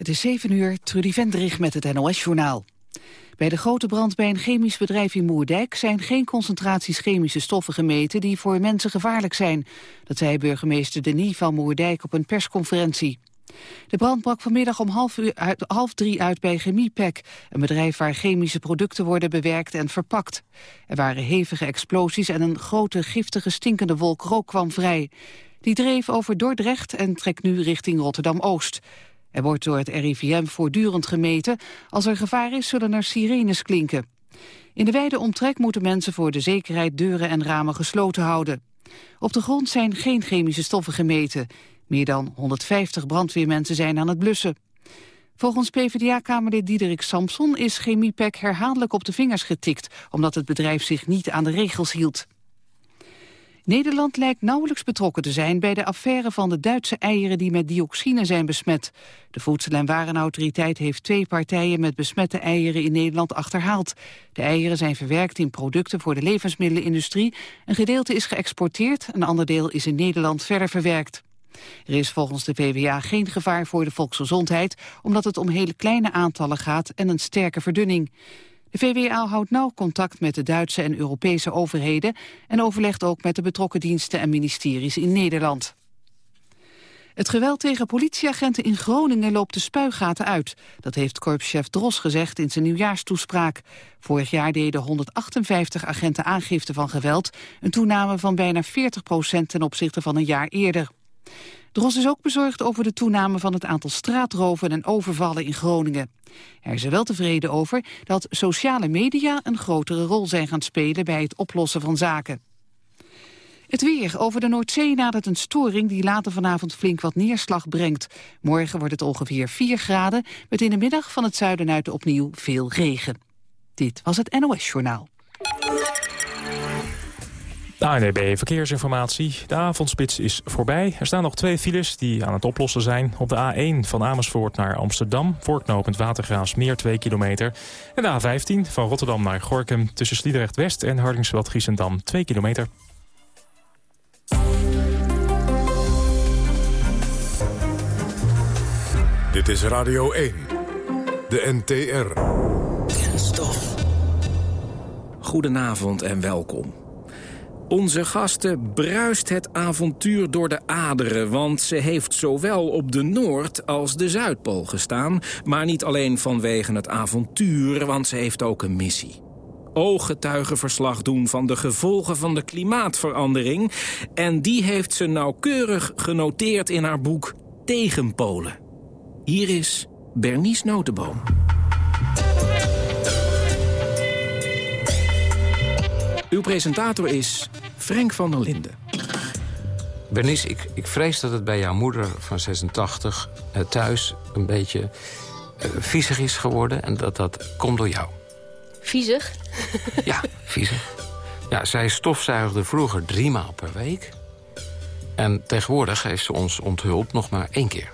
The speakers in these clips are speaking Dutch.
Het is 7 uur, Trudy Vendrig met het NOS-journaal. Bij de grote brand bij een chemisch bedrijf in Moerdijk... zijn geen concentraties chemische stoffen gemeten die voor mensen gevaarlijk zijn. Dat zei burgemeester Denis van Moerdijk op een persconferentie. De brand brak vanmiddag om half, uur uit, drie uit bij Chemiepec... een bedrijf waar chemische producten worden bewerkt en verpakt. Er waren hevige explosies en een grote giftige stinkende wolk rook kwam vrij. Die dreef over Dordrecht en trekt nu richting Rotterdam-Oost. Er wordt door het RIVM voortdurend gemeten. Als er gevaar is, zullen er sirenes klinken. In de wijde omtrek moeten mensen voor de zekerheid deuren en ramen gesloten houden. Op de grond zijn geen chemische stoffen gemeten. Meer dan 150 brandweermensen zijn aan het blussen. Volgens PvdA-kamerlid Diederik Samson is Chemiepec herhaaldelijk op de vingers getikt... omdat het bedrijf zich niet aan de regels hield. Nederland lijkt nauwelijks betrokken te zijn bij de affaire van de Duitse eieren die met dioxine zijn besmet. De Voedsel- en Warenautoriteit heeft twee partijen met besmette eieren in Nederland achterhaald. De eieren zijn verwerkt in producten voor de levensmiddelenindustrie. Een gedeelte is geëxporteerd, een ander deel is in Nederland verder verwerkt. Er is volgens de VWA geen gevaar voor de volksgezondheid... omdat het om hele kleine aantallen gaat en een sterke verdunning. De VWA houdt nauw contact met de Duitse en Europese overheden... en overlegt ook met de betrokken diensten en ministeries in Nederland. Het geweld tegen politieagenten in Groningen loopt de spuigaten uit. Dat heeft korpschef Dros gezegd in zijn nieuwjaarstoespraak. Vorig jaar deden 158 agenten aangifte van geweld... een toename van bijna 40 procent ten opzichte van een jaar eerder. Dros is ook bezorgd over de toename van het aantal straatroven en overvallen in Groningen. Hij is er wel tevreden over dat sociale media een grotere rol zijn gaan spelen bij het oplossen van zaken. Het weer. Over de Noordzee nadert een storing die later vanavond flink wat neerslag brengt. Morgen wordt het ongeveer 4 graden, met in de middag van het zuiden uit opnieuw veel regen. Dit was het NOS Journaal. ANEB Verkeersinformatie. De avondspits is voorbij. Er staan nog twee files die aan het oplossen zijn. Op de A1 van Amersfoort naar Amsterdam. Voorknopend Watergraafsmeer 2 kilometer. En de A15 van Rotterdam naar Gorkum. Tussen Sliedrecht-West en Hardingsveld-Giessendam 2 kilometer. Dit is Radio 1. De NTR. Kenstof. Goedenavond en welkom. Onze gasten bruist het avontuur door de aderen... want ze heeft zowel op de Noord- als de Zuidpool gestaan... maar niet alleen vanwege het avontuur, want ze heeft ook een missie ooggetuigenverslag doen van de gevolgen van de klimaatverandering. En die heeft ze nauwkeurig genoteerd in haar boek Tegenpolen. Hier is Bernice Notenboom. Uw presentator is Frank van der Linden. Bernice, ik, ik vrees dat het bij jouw moeder van 86 uh, thuis een beetje uh, viezig is geworden. En dat dat komt door jou. Viezig? ja, viezig. Ja, zij stofzuigde vroeger drie maal per week. En tegenwoordig heeft ze ons onthuld nog maar één keer.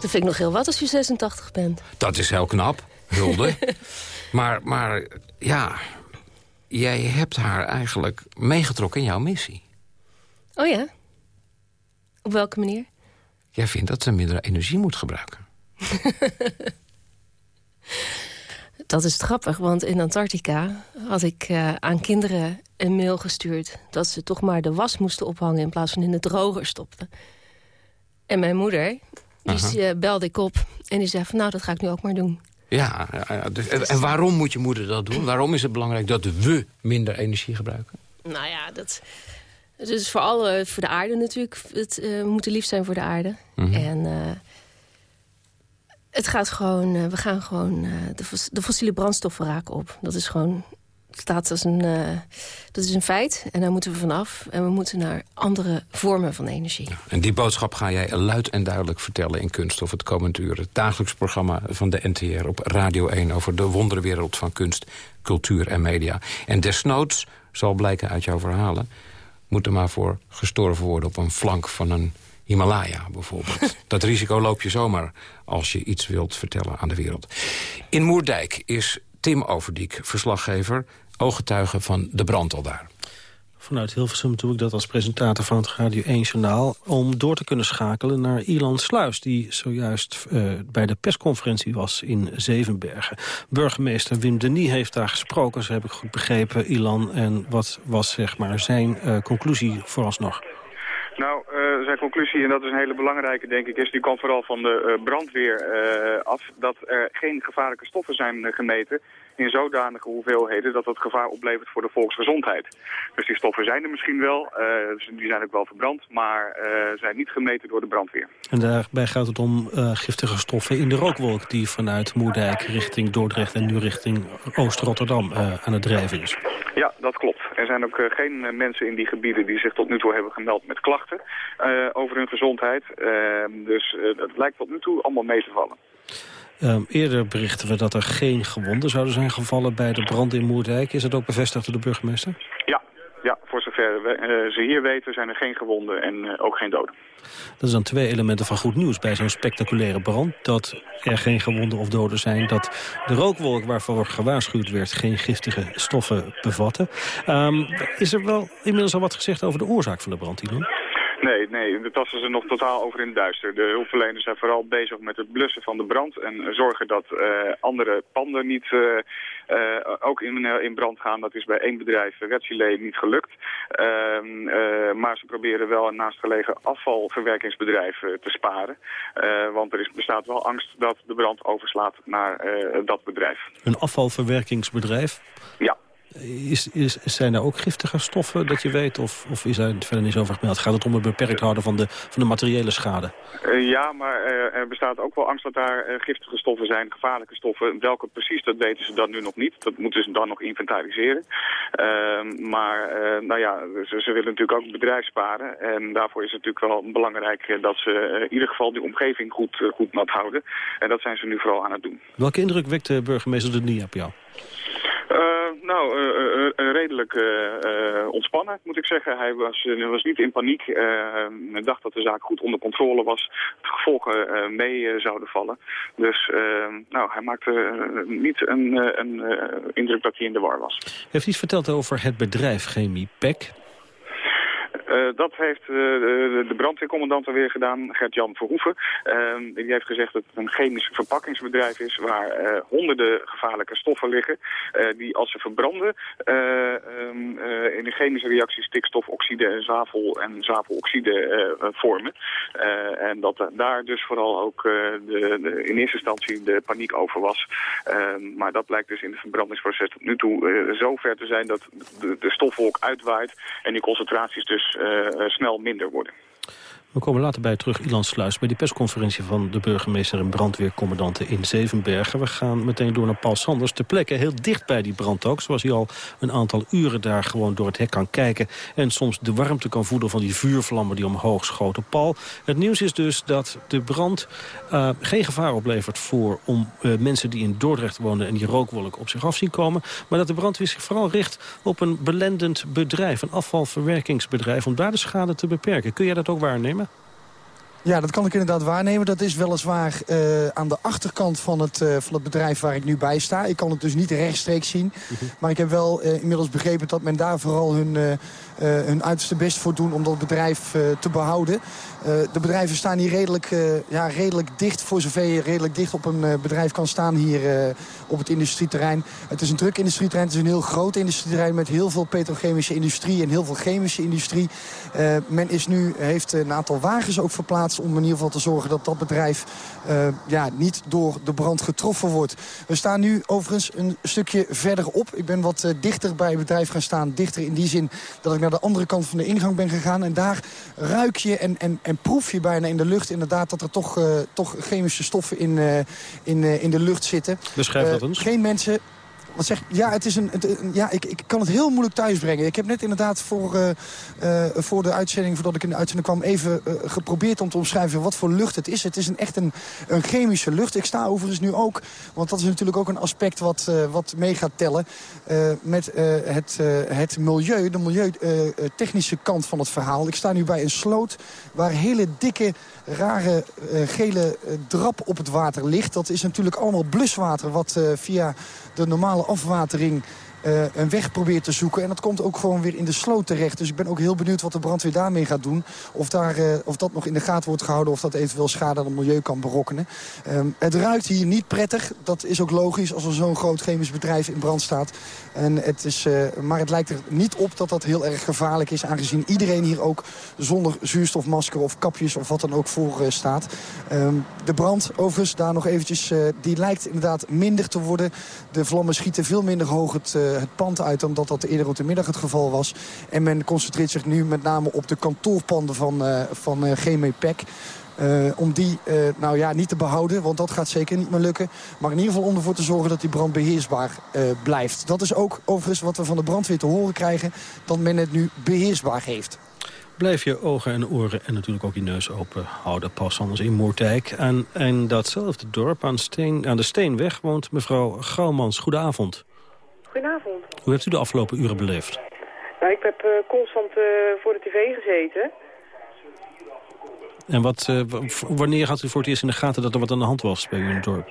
Dat vind ik nog heel wat als je 86 bent. Dat is heel knap, hulde. maar, maar ja, jij hebt haar eigenlijk meegetrokken in jouw missie. Oh ja? Op welke manier? Jij vindt dat ze minder energie moet gebruiken. dat is grappig, want in Antarctica had ik uh, aan kinderen een mail gestuurd... dat ze toch maar de was moesten ophangen in plaats van in de droger stopten. En mijn moeder, die uh, belde ik op en die zei van... nou, dat ga ik nu ook maar doen. Ja, dus, en waarom moet je moeder dat doen? Waarom is het belangrijk dat we minder energie gebruiken? Nou ja, dat, het is vooral uh, voor de aarde natuurlijk. Het uh, moet lief zijn voor de aarde. Mm -hmm. En uh, het gaat gewoon, we gaan gewoon de, de, fossiele brandstoffen raken op. Dat is gewoon, staat als een, dat is een feit. En daar moeten we vanaf. En we moeten naar andere vormen van energie. En die boodschap ga jij luid en duidelijk vertellen in Kunst of het komend uur. Het dagelijks programma van de NTR op Radio 1 over de wonderwereld van kunst, cultuur en media. En desnoods zal blijken uit jouw verhalen moet er maar voor gestorven worden op een flank van een Himalaya bijvoorbeeld. Dat risico loop je zomaar als je iets wilt vertellen aan de wereld. In Moerdijk is Tim Overdiek, verslaggever, ooggetuige van de brand al daar. vanuit Hilversum doe ik dat als presentator van het Radio 1-journaal... om door te kunnen schakelen naar Ilan Sluis... die zojuist uh, bij de persconferentie was in Zevenbergen. Burgemeester Wim Denis heeft daar gesproken, zo heb ik goed begrepen, Ilan. En wat was zeg maar, zijn uh, conclusie vooralsnog? Nou, uh, zijn conclusie, en dat is een hele belangrijke, denk ik, is die kwam vooral van de uh, brandweer uh, af, dat er geen gevaarlijke stoffen zijn gemeten in zodanige hoeveelheden dat dat gevaar oplevert voor de volksgezondheid. Dus die stoffen zijn er misschien wel, dus die zijn ook wel verbrand, maar zijn niet gemeten door de brandweer. En daarbij gaat het om giftige stoffen in de rookwolk die vanuit Moerdijk richting Dordrecht en nu richting Oost-Rotterdam aan het drijven is. Ja, dat klopt. Er zijn ook geen mensen in die gebieden die zich tot nu toe hebben gemeld met klachten over hun gezondheid. Ehm, dus het lijkt tot nu toe allemaal mee te vallen. Um, eerder berichten we dat er geen gewonden zouden zijn gevallen bij de brand in Moerdijk. Is dat ook bevestigd door de burgemeester? Ja, ja voor zover we, ze hier weten zijn er geen gewonden en ook geen doden. Dat is dan twee elementen van goed nieuws bij zo'n spectaculaire brand. Dat er geen gewonden of doden zijn. Dat de rookwolk waarvoor gewaarschuwd werd geen giftige stoffen bevatten. Um, is er wel inmiddels al wat gezegd over de oorzaak van de brand, Ilon? Nee, nee, daar tasten ze nog totaal over in het duister. De hulpverleners zijn vooral bezig met het blussen van de brand... en zorgen dat uh, andere panden niet uh, uh, ook in, in brand gaan. Dat is bij één bedrijf, Wetzilee, niet gelukt. Ehm, maar ze proberen wel een naastgelegen afvalverwerkingsbedrijf te sparen. want er is, bestaat wel angst dat de brand overslaat naar dat bedrijf. Een afvalverwerkingsbedrijf? Ja. Is, is, zijn er ook giftige stoffen dat je weet? Of, of is er verder niet over gemeld? Gaat het om het beperkt houden van de, van de materiële schade? Uh, ja, maar uh, er bestaat ook wel angst dat daar uh, giftige stoffen zijn, gevaarlijke stoffen. Welke precies, dat weten ze dan nu nog niet. Dat moeten ze dan nog inventariseren. Ehm, maar nou ja, ze, ze, willen natuurlijk ook het bedrijf sparen. En daarvoor is het natuurlijk wel belangrijk dat ze in ieder geval die omgeving goed, goed nat houden. En dat zijn ze nu vooral aan het doen. Welke indruk wekt de burgemeester de niet op jou? Uh, nou, uh, uh, redelijk ontspannen, moet ik zeggen. Hij was, was niet in paniek. Dacht dat de zaak goed onder controle was. De gevolgen mee zouden vallen. Dus nou, hij maakte niet een, een indruk dat hij in de war was. Heeft iets verteld over het bedrijf Chemie? Uh, dat heeft uh, de, de brandweercommandant alweer gedaan, Gert-Jan Verhoeven. Uh, die heeft gezegd dat het een chemisch verpakkingsbedrijf is waar uh, honderden gevaarlijke stoffen liggen. die als ze verbranden um, in een chemische reactie stikstofoxide en zwavel en zwaveloxide vormen. en dat daar dus vooral ook de, de, in eerste instantie de paniek over was. Ehm, maar dat blijkt dus in het verbrandingsproces tot nu toe zo ver te zijn dat de, de stofwolk uitwaait en die concentraties dus snel minder worden. We komen later bij terug, Ilan Sluis, bij die persconferentie van de burgemeester en brandweercommandanten in Zevenbergen. We gaan meteen door naar Paul Sanders, ter plekke heel dicht bij die brand ook. Zoals hij al een aantal uren daar gewoon door het hek kan kijken. En soms de warmte kan voelen van die vuurvlammen die omhoog schoten. Paul, het nieuws is dus dat de brand uh, geen gevaar oplevert voor om, uh, mensen die in Dordrecht wonen en die rookwolk op zich af zien komen. Maar dat de brandweer zich vooral richt op een belendend bedrijf, een afvalverwerkingsbedrijf, om daar de schade te beperken. Kun jij dat ook waarnemen? Ja, dat kan ik inderdaad waarnemen. Dat is weliswaar uh, aan de achterkant van het, uh, van het bedrijf waar ik nu bij sta. Ik kan het dus niet rechtstreeks zien. Maar ik heb wel uh, inmiddels begrepen dat men daar vooral hun, hun uiterste best voor doen... om dat bedrijf te behouden. de bedrijven staan hier redelijk, ja, redelijk dicht, voor zover je redelijk dicht op een bedrijf kan staan hier op het industrieterrein. Het is een druk industrieterrein, het is een heel groot industrieterrein... met heel veel petrochemische industrie en heel veel chemische industrie. men is nu, heeft een aantal wagens ook verplaatst om in ieder geval te zorgen dat dat bedrijf ja, niet door de brand getroffen wordt. We staan nu overigens een stukje verderop. Ik ben wat dichter bij het bedrijf gaan staan. Dichter in die zin dat ik naar de andere kant van de ingang ben gegaan. En daar ruik je en, en, en proef je bijna in de lucht inderdaad dat er toch, uh, toch chemische stoffen in, in, in de lucht zitten. Beschrijf dat eens. Geen mensen zeg, ja, het is een, het, ja ik, ik kan het heel moeilijk thuisbrengen. Ik heb net inderdaad voor, uh, uh, voor de uitzending, voordat ik in de uitzending kwam... even uh, geprobeerd om te omschrijven wat voor lucht het is. Het is een, echt een, een chemische lucht. Ik sta overigens nu ook, want dat is natuurlijk ook een aspect wat, wat mee gaat tellen... met het, het milieu, de milieutechnische kant van het verhaal. Ik sta nu bij een sloot waar hele dikke rare gele drap op het water ligt. Dat is natuurlijk allemaal bluswater wat via de normale afwatering een weg probeert te zoeken. En dat komt ook gewoon weer in de sloot terecht. Dus ik ben ook heel benieuwd wat de brandweer daarmee gaat doen. Of, daar, of dat nog in de gaten wordt gehouden. Of dat eventueel schade aan het milieu kan berokkenen. Ehm, het ruikt hier niet prettig. Dat is ook logisch als er zo'n groot chemisch bedrijf in brand staat. En het is, maar het lijkt er niet op dat dat heel erg gevaarlijk is. Aangezien iedereen hier ook zonder zuurstofmasker of kapjes of wat dan ook voor staat. Ehm, de brand, overigens, daar nog eventjes, die lijkt inderdaad minder te worden. De vlammen schieten veel minder hoog het, het pand uit dan dat eerder op de middag het geval was. En men concentreert zich nu met name op de kantoorpanden van, uh, van uh, uh, om die nou ja, niet te behouden, want dat gaat zeker niet meer lukken. Maar in ieder geval om ervoor te zorgen dat die brand beheersbaar blijft. Dat is ook overigens wat we van de brandweer te horen krijgen... dat men het nu beheersbaar heeft. Blijf je ogen en oren en natuurlijk ook je neus open houden. Pas anders in Moerdijk. En in datzelfde dorp aan, Steen, aan de Steenweg woont mevrouw Gouwmans. Goedenavond. Goedenavond. Hoe hebt u de afgelopen uren beleefd? Nou, ik heb uh, constant uh, voor de tv gezeten. En wat, uh, wanneer had u voor het eerst in de gaten dat er wat aan de hand was bij u in het dorp?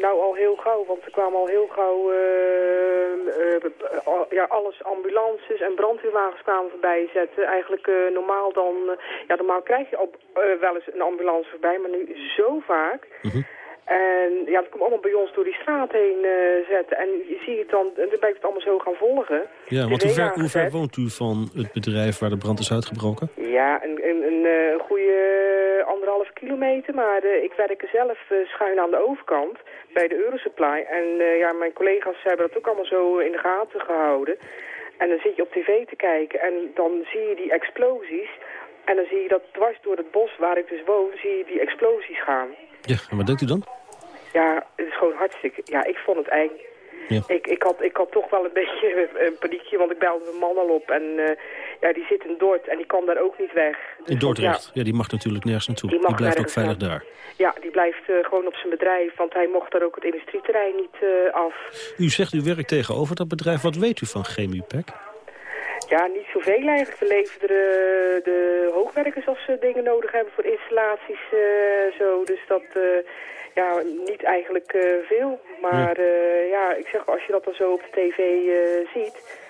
nou, al heel gauw, want er kwamen al heel gauw ja, alles, ambulances en brandweerwagens kwamen voorbij zetten. Eigenlijk normaal dan, ja normaal krijg je al wel eens een ambulance voorbij, maar nu zo vaak... -huh. En ja, dat komt allemaal bij ons door die straat heen uh, zetten. En je ziet het dan, en dan ben ik het allemaal zo gaan volgen. Ja, want hoe ver, hoe ver, woont u van het bedrijf waar de brand is uitgebroken? Ja, een, een, een, een goede anderhalf kilometer. Maar uh, ik werk er zelf uh, schuin aan de overkant bij de Eurosupply. En ja, mijn collega's hebben dat ook allemaal zo in de gaten gehouden. En dan zit je op tv te kijken en dan zie je die explosies. En dan zie je dat dwars door het bos waar ik dus woon, zie je die explosies gaan. Ja, en wat denkt u dan? Ja, het is gewoon hartstikke... Ja, ik vond het eng. Ja. Ik, ik, had, ik had toch wel een beetje een paniekje, want ik belde mijn man al op. En uh, ja, die zit in Dort en die kan daar ook niet weg. Dus in Dordrecht? Ja, ja, die mag natuurlijk nergens naartoe. Die, die blijft ook veilig gaan. daar? Ja, die blijft uh, gewoon op zijn bedrijf, want hij mocht daar ook het industrieterrein niet uh, af. U zegt u werkt tegenover dat bedrijf. Wat weet u van Chemiepack? Ja, niet zoveel eigenlijk. We leveren de, de hoogwerkers als ze dingen nodig hebben voor installaties zo. Dus dat ja, niet eigenlijk uh, veel. Maar ja. Uh, ja. ik zeg, als je dat dan zo op de tv uh, ziet...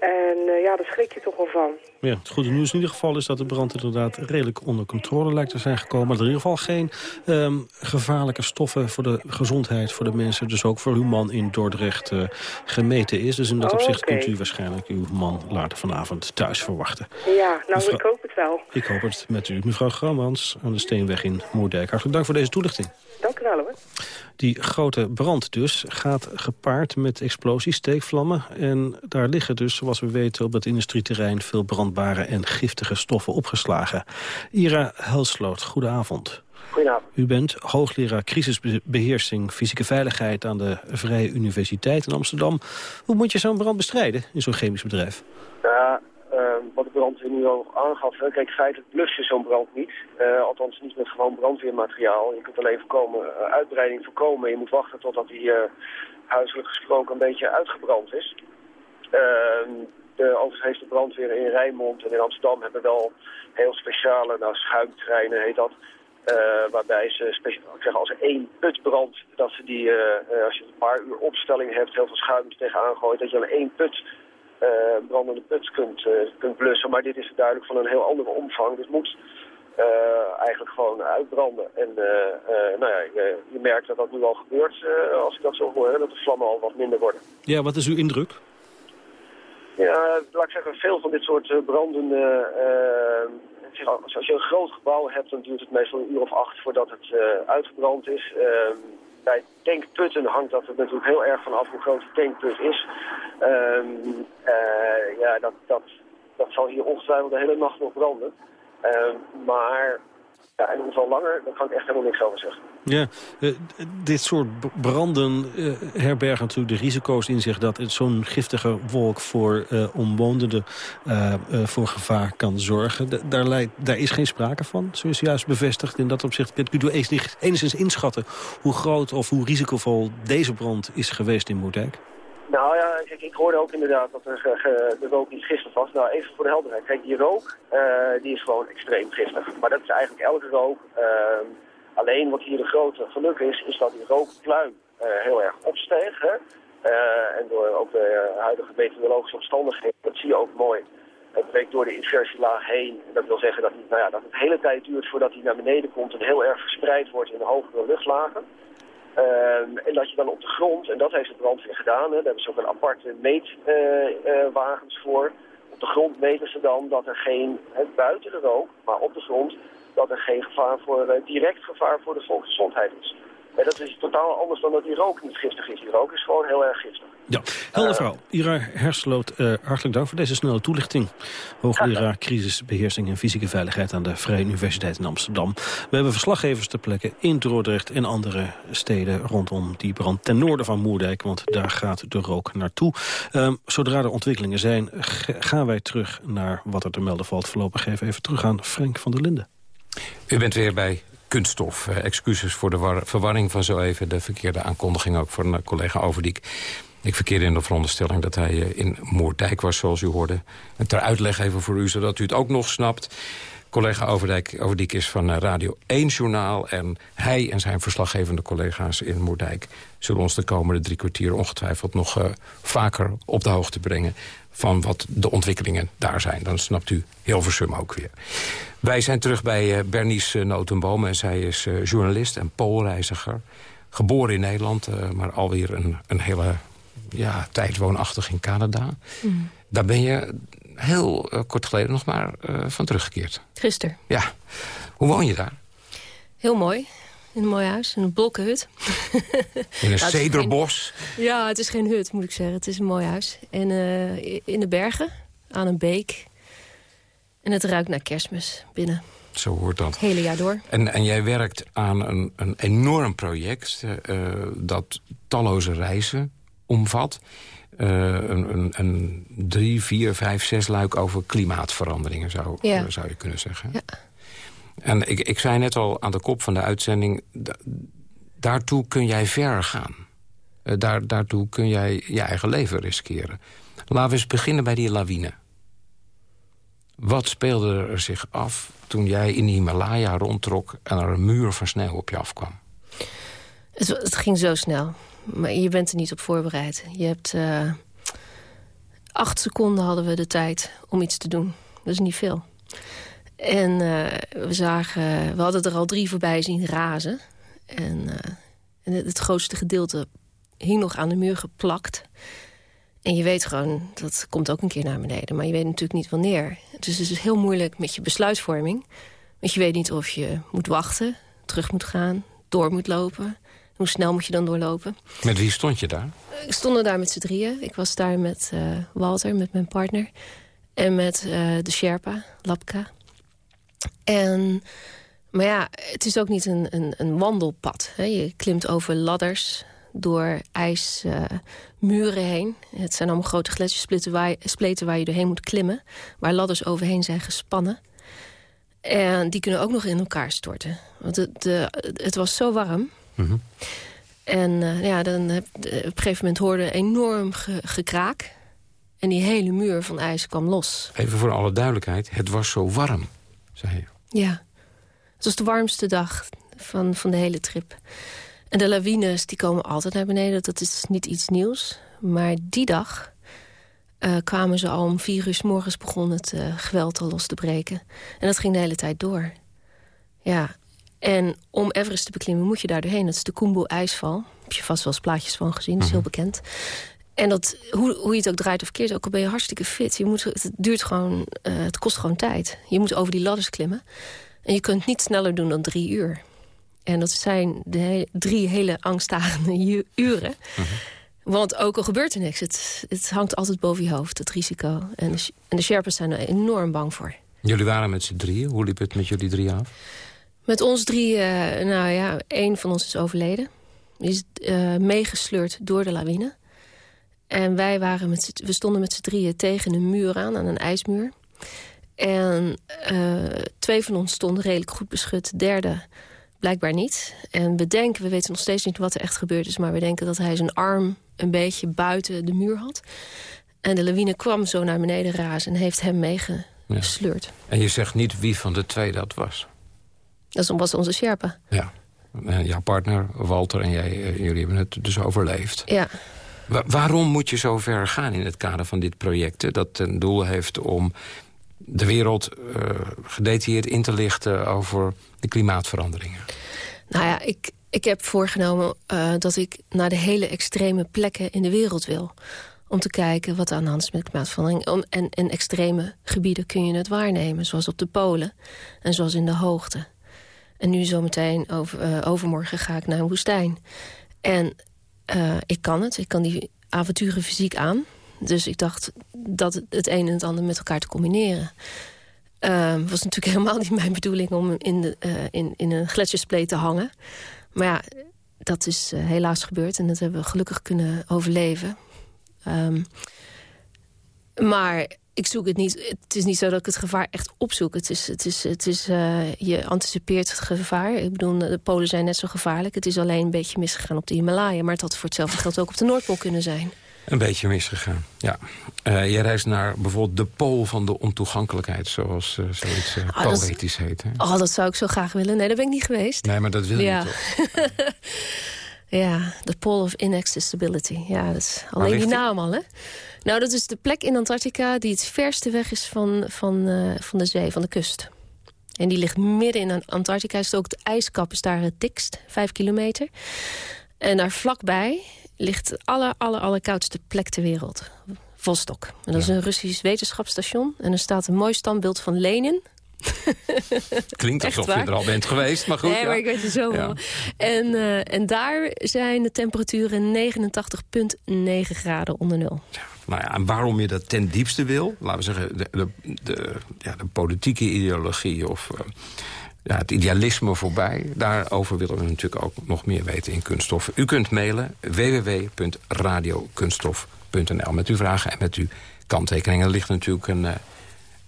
En ja, daar schrik je toch wel van. Ja, het goede nieuws in ieder geval is dat de brand inderdaad redelijk onder controle lijkt te zijn gekomen. Dat er in ieder geval geen um, gevaarlijke stoffen voor de gezondheid, voor de mensen, dus ook voor uw man in Dordrecht uh, gemeten is. Dus in dat oh, opzicht okay. kunt u waarschijnlijk uw man later vanavond thuis verwachten. Ja, nou Mevrouw, ik hoop het wel. Ik hoop het met u. Mevrouw Grammans aan de Steenweg in Moerdijk. Hartelijk dank voor deze toelichting. Dank u wel hoor. Die grote brand dus gaat gepaard met explosies, steekvlammen. En daar liggen dus, zoals we weten, op het industrieterrein veel brandbare en giftige stoffen opgeslagen. Ira Helsloot, goedenavond. Goedenavond. U bent hoogleraar crisisbeheersing fysieke veiligheid aan de Vrije Universiteit in Amsterdam. Hoe moet je zo'n brand bestrijden in zo'n chemisch bedrijf? Ja, brandweer nu al aangaf, kijk, feitelijk blus je zo'n brand niet. Uh, althans niet met gewoon brandweermateriaal. Je kunt alleen voorkomen, uh, uitbreiding voorkomen. Je moet wachten totdat die huiselijk gesproken een beetje uitgebrand is. Ehm, de, overigens heeft de brandweer in Rijnmond en in Amsterdam hebben wel heel speciale, nou schuimtreinen heet dat. waarbij ze, speciaal, ik zeg, als één put brandt, dat ze die, als je een paar uur opstelling hebt, heel veel schuim tegenaan gooit, dat je aan één put brandende put kunt, uh, kunt blussen. Maar dit is duidelijk van een heel andere omvang. Dus moet uh, eigenlijk gewoon uitbranden. En nou ja, je, je, merkt dat dat nu al gebeurt als ik dat zo hoor. Dat de vlammen al wat minder worden. Ja, wat is uw indruk? Ja, laat ik zeggen, veel van dit soort brandende... als je een groot gebouw hebt, dan duurt het meestal een uur of acht voordat het uitgebrand is ehm, bij tankputten hangt dat er natuurlijk heel erg vanaf hoe groot de tankput is. Um, uh, ja, dat, dat, dat zal hier ongetwijfeld de hele nacht nog branden. Um, maar ja, en hoeveel langer, daar kan ik echt helemaal niks over zeggen. Ja, uh, dit soort branden uh, herbergen natuurlijk de risico's in zich... dat zo'n giftige wolk voor uh, omwonenden voor gevaar kan zorgen. daar, lijkt, daar is geen sprake van, zoals juist bevestigd. In dat opzicht kunt u enigszins inschatten hoe groot of hoe risicovol deze brand is geweest in Moerdijk? Nou ja, ik, hoorde ook inderdaad dat er de rook niet giftig was. Nou, even voor de helderheid. Kijk, die rook, uh, die is gewoon extreem giftig. Maar dat is eigenlijk elke rook. Uh, alleen wat hier de grote geluk is, is dat die rookpluim uh, heel erg opsteeg. Hè? en door ook de huidige meteorologische omstandigheden, dat zie je ook mooi. Het breekt door de inversielaag heen. Dat wil zeggen dat, nou ja, dat het hele tijd duurt voordat hij naar beneden komt en heel erg verspreid wordt in de hogere luchtlagen. Ehm, en dat je dan op de grond, en dat heeft de brandweer gedaan, hè, daar hebben ze ook een aparte meetwagens voor. Op de grond meten ze dan dat er geen, hè, buiten de rook, maar op de grond, dat er geen gevaar voor, uh, direct gevaar voor de volksgezondheid is. En dat is totaal anders dan dat die rook niet giftig is. Die rook is gewoon heel erg giftig. Ja, helder vrouw. Ira Hersloot, uh, hartelijk dank voor deze snelle toelichting. Hoogleraar crisisbeheersing en fysieke veiligheid aan de Vrije Universiteit in Amsterdam. We hebben verslaggevers ter plekke in Dordrecht en andere steden rondom die brand ten noorden van Moerdijk, want daar gaat de rook naartoe. Uh, zodra er ontwikkelingen zijn, gaan wij terug naar wat er te melden valt. Voorlopig even terug aan Frank van der Linden. U bent weer bij kunststof. Uh, excuses voor de verwarring van zo even. De verkeerde aankondiging ook voor een collega Overdiek. Ik verkeerde in de veronderstelling dat hij uh, in Moerdijk was, zoals u hoorde. Ter uitleg even voor u, zodat u het ook nog snapt. Collega Overdijk, Overdiek is van Radio 1 Journaal... en hij en zijn verslaggevende collega's in Moerdijk... zullen ons de komende drie kwartier ongetwijfeld nog vaker op de hoogte brengen van wat de ontwikkelingen daar zijn. Dan snapt u Hilversum ook weer. Wij zijn terug bij uh, Bernice Notenboom. En zij is uh, journalist en poolreiziger. Geboren in Nederland, maar alweer een, een hele ja, tijd woonachtig in Canada. Mm. Daar ben je heel kort geleden nog maar van teruggekeerd. Gisteren. Ja. Hoe woon je daar? Heel mooi. In een mooi huis, in een blokkenhut. In een cederbos? Ja, het is geen hut, moet ik zeggen. Het is een mooi huis. En uh, in de bergen, aan een beek. En het ruikt naar kerstmis binnen. Zo hoort dat. Het hele jaar door. En, en jij werkt aan een, een enorm project... Uh, dat talloze reizen omvat. Uh, een, een, een, drie, vier, vijf, zes luik over klimaatveranderingen, zou, ja. zou je kunnen zeggen. Ja. En ik, ik zei net al aan de kop van de uitzending... daartoe kun jij ver gaan. Uh, daar, daartoe kun jij je eigen leven riskeren. Laten we eens beginnen bij die lawine. Wat speelde er zich af toen jij in de Himalaya rondtrok... en er een muur van sneeuw op je afkwam? Het, ging zo snel. Maar je bent er niet op voorbereid. Je hebt... Uh, acht seconden hadden we de tijd om iets te doen. Dat is niet veel. En uh, we zagen, we hadden er al drie voorbij zien razen. En, uh, en het, het, grootste gedeelte hing nog aan de muur geplakt. En je weet gewoon, dat komt ook een keer naar beneden. Maar je weet natuurlijk niet wanneer. Dus het is heel moeilijk met je besluitvorming. Want je weet niet of je moet wachten, terug moet gaan, door moet lopen. Hoe snel moet je dan doorlopen? Met wie stond je daar? Ik stond daar met z'n drieën. Ik was daar met uh, Walter, met mijn partner. En met de Sherpa, Lapka. En, maar ja, het is ook niet een, een, een wandelpad. Hè. Je klimt over ladders, door ijsmuren uh, heen. Het zijn allemaal grote gletsjerspleten waar, je, waar je doorheen moet klimmen. Waar ladders overheen zijn gespannen. En die kunnen ook nog in elkaar storten. Want de, de het was zo warm. Mm -hmm. En uh, ja, dan heb, op een gegeven moment hoorde enorm ge, gekraak. En die hele muur van ijs kwam los. Even voor alle duidelijkheid, het was zo warm. Ja, het was de warmste dag van, van de hele trip. En de lawines die komen altijd naar beneden, dat is niet iets nieuws. Maar die dag uh, kwamen ze al om vier uur s morgens begon het uh, geweld al los te breken. En dat ging de hele tijd door. Ja, en om Everest te beklimmen moet je daar doorheen. Dat is de Kumbu-ijsval. Heb je vast wel eens plaatjes van gezien, dat is heel bekend. En dat, hoe, hoe je het ook draait of keert, ook al ben je hartstikke fit. Je moet, het, duurt gewoon, uh, het kost gewoon tijd. Je moet over die ladders klimmen. En je kunt niet sneller doen dan drie uur. En dat zijn de he drie hele angststagende uren. Uh -huh. Want ook al gebeurt er niks, het, het hangt altijd boven je hoofd, het risico. En de, en de Sherpas zijn er enorm bang voor. Jullie waren met z'n drieën. Hoe liep het met jullie drie af? Met ons drie, uh, nou ja, één van ons is overleden. Die is uh, meegesleurd door de lawine. En wij waren met we stonden met z'n drieën tegen een muur aan, aan een ijsmuur. En uh, twee van ons stonden redelijk goed beschut. De derde blijkbaar niet. En we denken, we weten nog steeds niet wat er echt gebeurd is... maar we denken dat hij zijn arm een beetje buiten de muur had. En de lawine kwam zo naar beneden razen en heeft hem meegesleurd. Ja. En je zegt niet wie van de twee dat was? Dat was onze Sherpa. Ja. En jouw partner, Walter en jij, jullie hebben het dus overleefd. Ja. Waarom moet je zo ver gaan in het kader van dit project? Dat een doel heeft om de wereld uh, gedetailleerd in te lichten over de klimaatveranderingen. Nou ja, ik, ik heb voorgenomen uh, dat ik naar de hele extreme plekken in de wereld wil. Om te kijken wat aan de hand is met klimaatverandering. En in extreme gebieden kun je het waarnemen. Zoals op de Polen en zoals in de hoogte. En nu zometeen over, uh, overmorgen ga ik naar een woestijn. En uh, ik kan het. Ik kan die avonturen fysiek aan. Dus ik dacht dat het een en het ander met elkaar te combineren. Uh, was natuurlijk helemaal niet mijn bedoeling om in, de, uh, in, in een gletsjerspleet te hangen. Maar ja, dat is uh, helaas gebeurd en dat hebben we gelukkig kunnen overleven. Um, maar ik zoek het niet. Het is niet zo dat ik het gevaar echt opzoek. Het is, het is, het is, uh, je anticipeert het gevaar. Ik bedoel, de Polen zijn net zo gevaarlijk. Het is alleen een beetje misgegaan op de Himalaya. Maar het had voor hetzelfde geld ook op de Noordpool kunnen zijn. Een beetje misgegaan, ja. Uh, je reist naar bijvoorbeeld de pool van de ontoegankelijkheid... zoals uh, zoiets uh, oh, poëtisch heet. Hè? Oh, dat zou ik zo graag willen. Nee, daar ben ik niet geweest. Nee, maar dat wil ja. je toch? ja, de pole of inaccessibility. Ja, dat is alleen die naam al, hè? Nou, dat is de plek in Antarctica die het verste weg is van, van, uh, van de zee, van de kust. En die ligt midden in Antarctica. Is ook de ijskap is daar het dikst, vijf kilometer. En daar vlakbij ligt de aller, aller, allerkoudste plek ter wereld. Vostok. En dat is een Russisch wetenschapsstation. En er staat een mooi standbeeld van Lenin. Klinkt alsof je er al bent geweest, maar goed. Nee, maar ik weet het zo wel. En, uh, en daar zijn de temperaturen 89,9 graden onder nul. Ja, nou ja, en waarom je dat ten diepste wil? Laten we zeggen, de, de, de, ja, de politieke ideologie of... Uh, ja, het idealisme voorbij. Daarover willen we natuurlijk ook nog meer weten in Kunststof. U kunt mailen www.radiokunststof.nl met uw vragen en met uw kanttekeningen. Er ligt natuurlijk een, uh,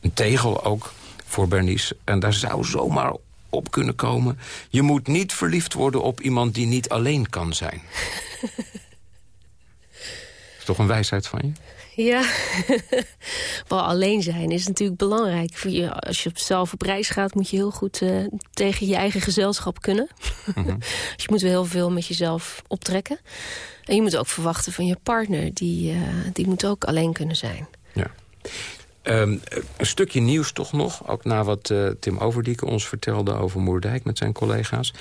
een tegel ook voor Bernice. En daar zou zomaar op kunnen komen... je moet niet verliefd worden op iemand die niet alleen kan zijn. is toch een wijsheid van je? Ja, wel alleen zijn is natuurlijk belangrijk. Als je zelf op reis gaat, moet je heel goed uh, tegen je eigen gezelschap kunnen. Mm -hmm. dus je moet wel heel veel met jezelf optrekken. En je moet ook verwachten van je partner. Die, uh, die moet ook alleen kunnen zijn. Ja. Um, een stukje nieuws toch nog, ook na wat uh, Tim Overdieke ons vertelde over Moerdijk met zijn collega's.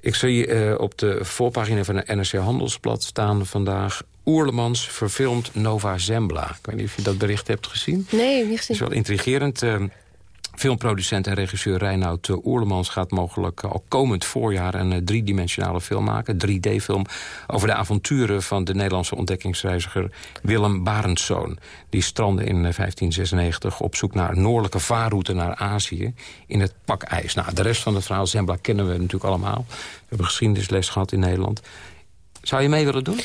Ik zie uh, op de voorpagina van de NRC Handelsblad staan vandaag... Oerlemans verfilmt Nova Zembla. Ik weet niet of je dat bericht hebt gezien. Nee, niet gezien. Het is wel intrigerend. Uh, filmproducent en regisseur Reinoud Oerlemans gaat mogelijk al komend voorjaar... een uh, driedimensionale film maken, 3D-film... over de avonturen van de Nederlandse ontdekkingsreiziger Willem Barendszoon. Die strandde in 1596 op zoek naar een noordelijke vaarroute naar Azië... in het pakijs. Nou, de rest van het verhaal Zembla kennen we natuurlijk allemaal. We hebben geschiedenisles gehad in Nederland. Zou je mee willen doen?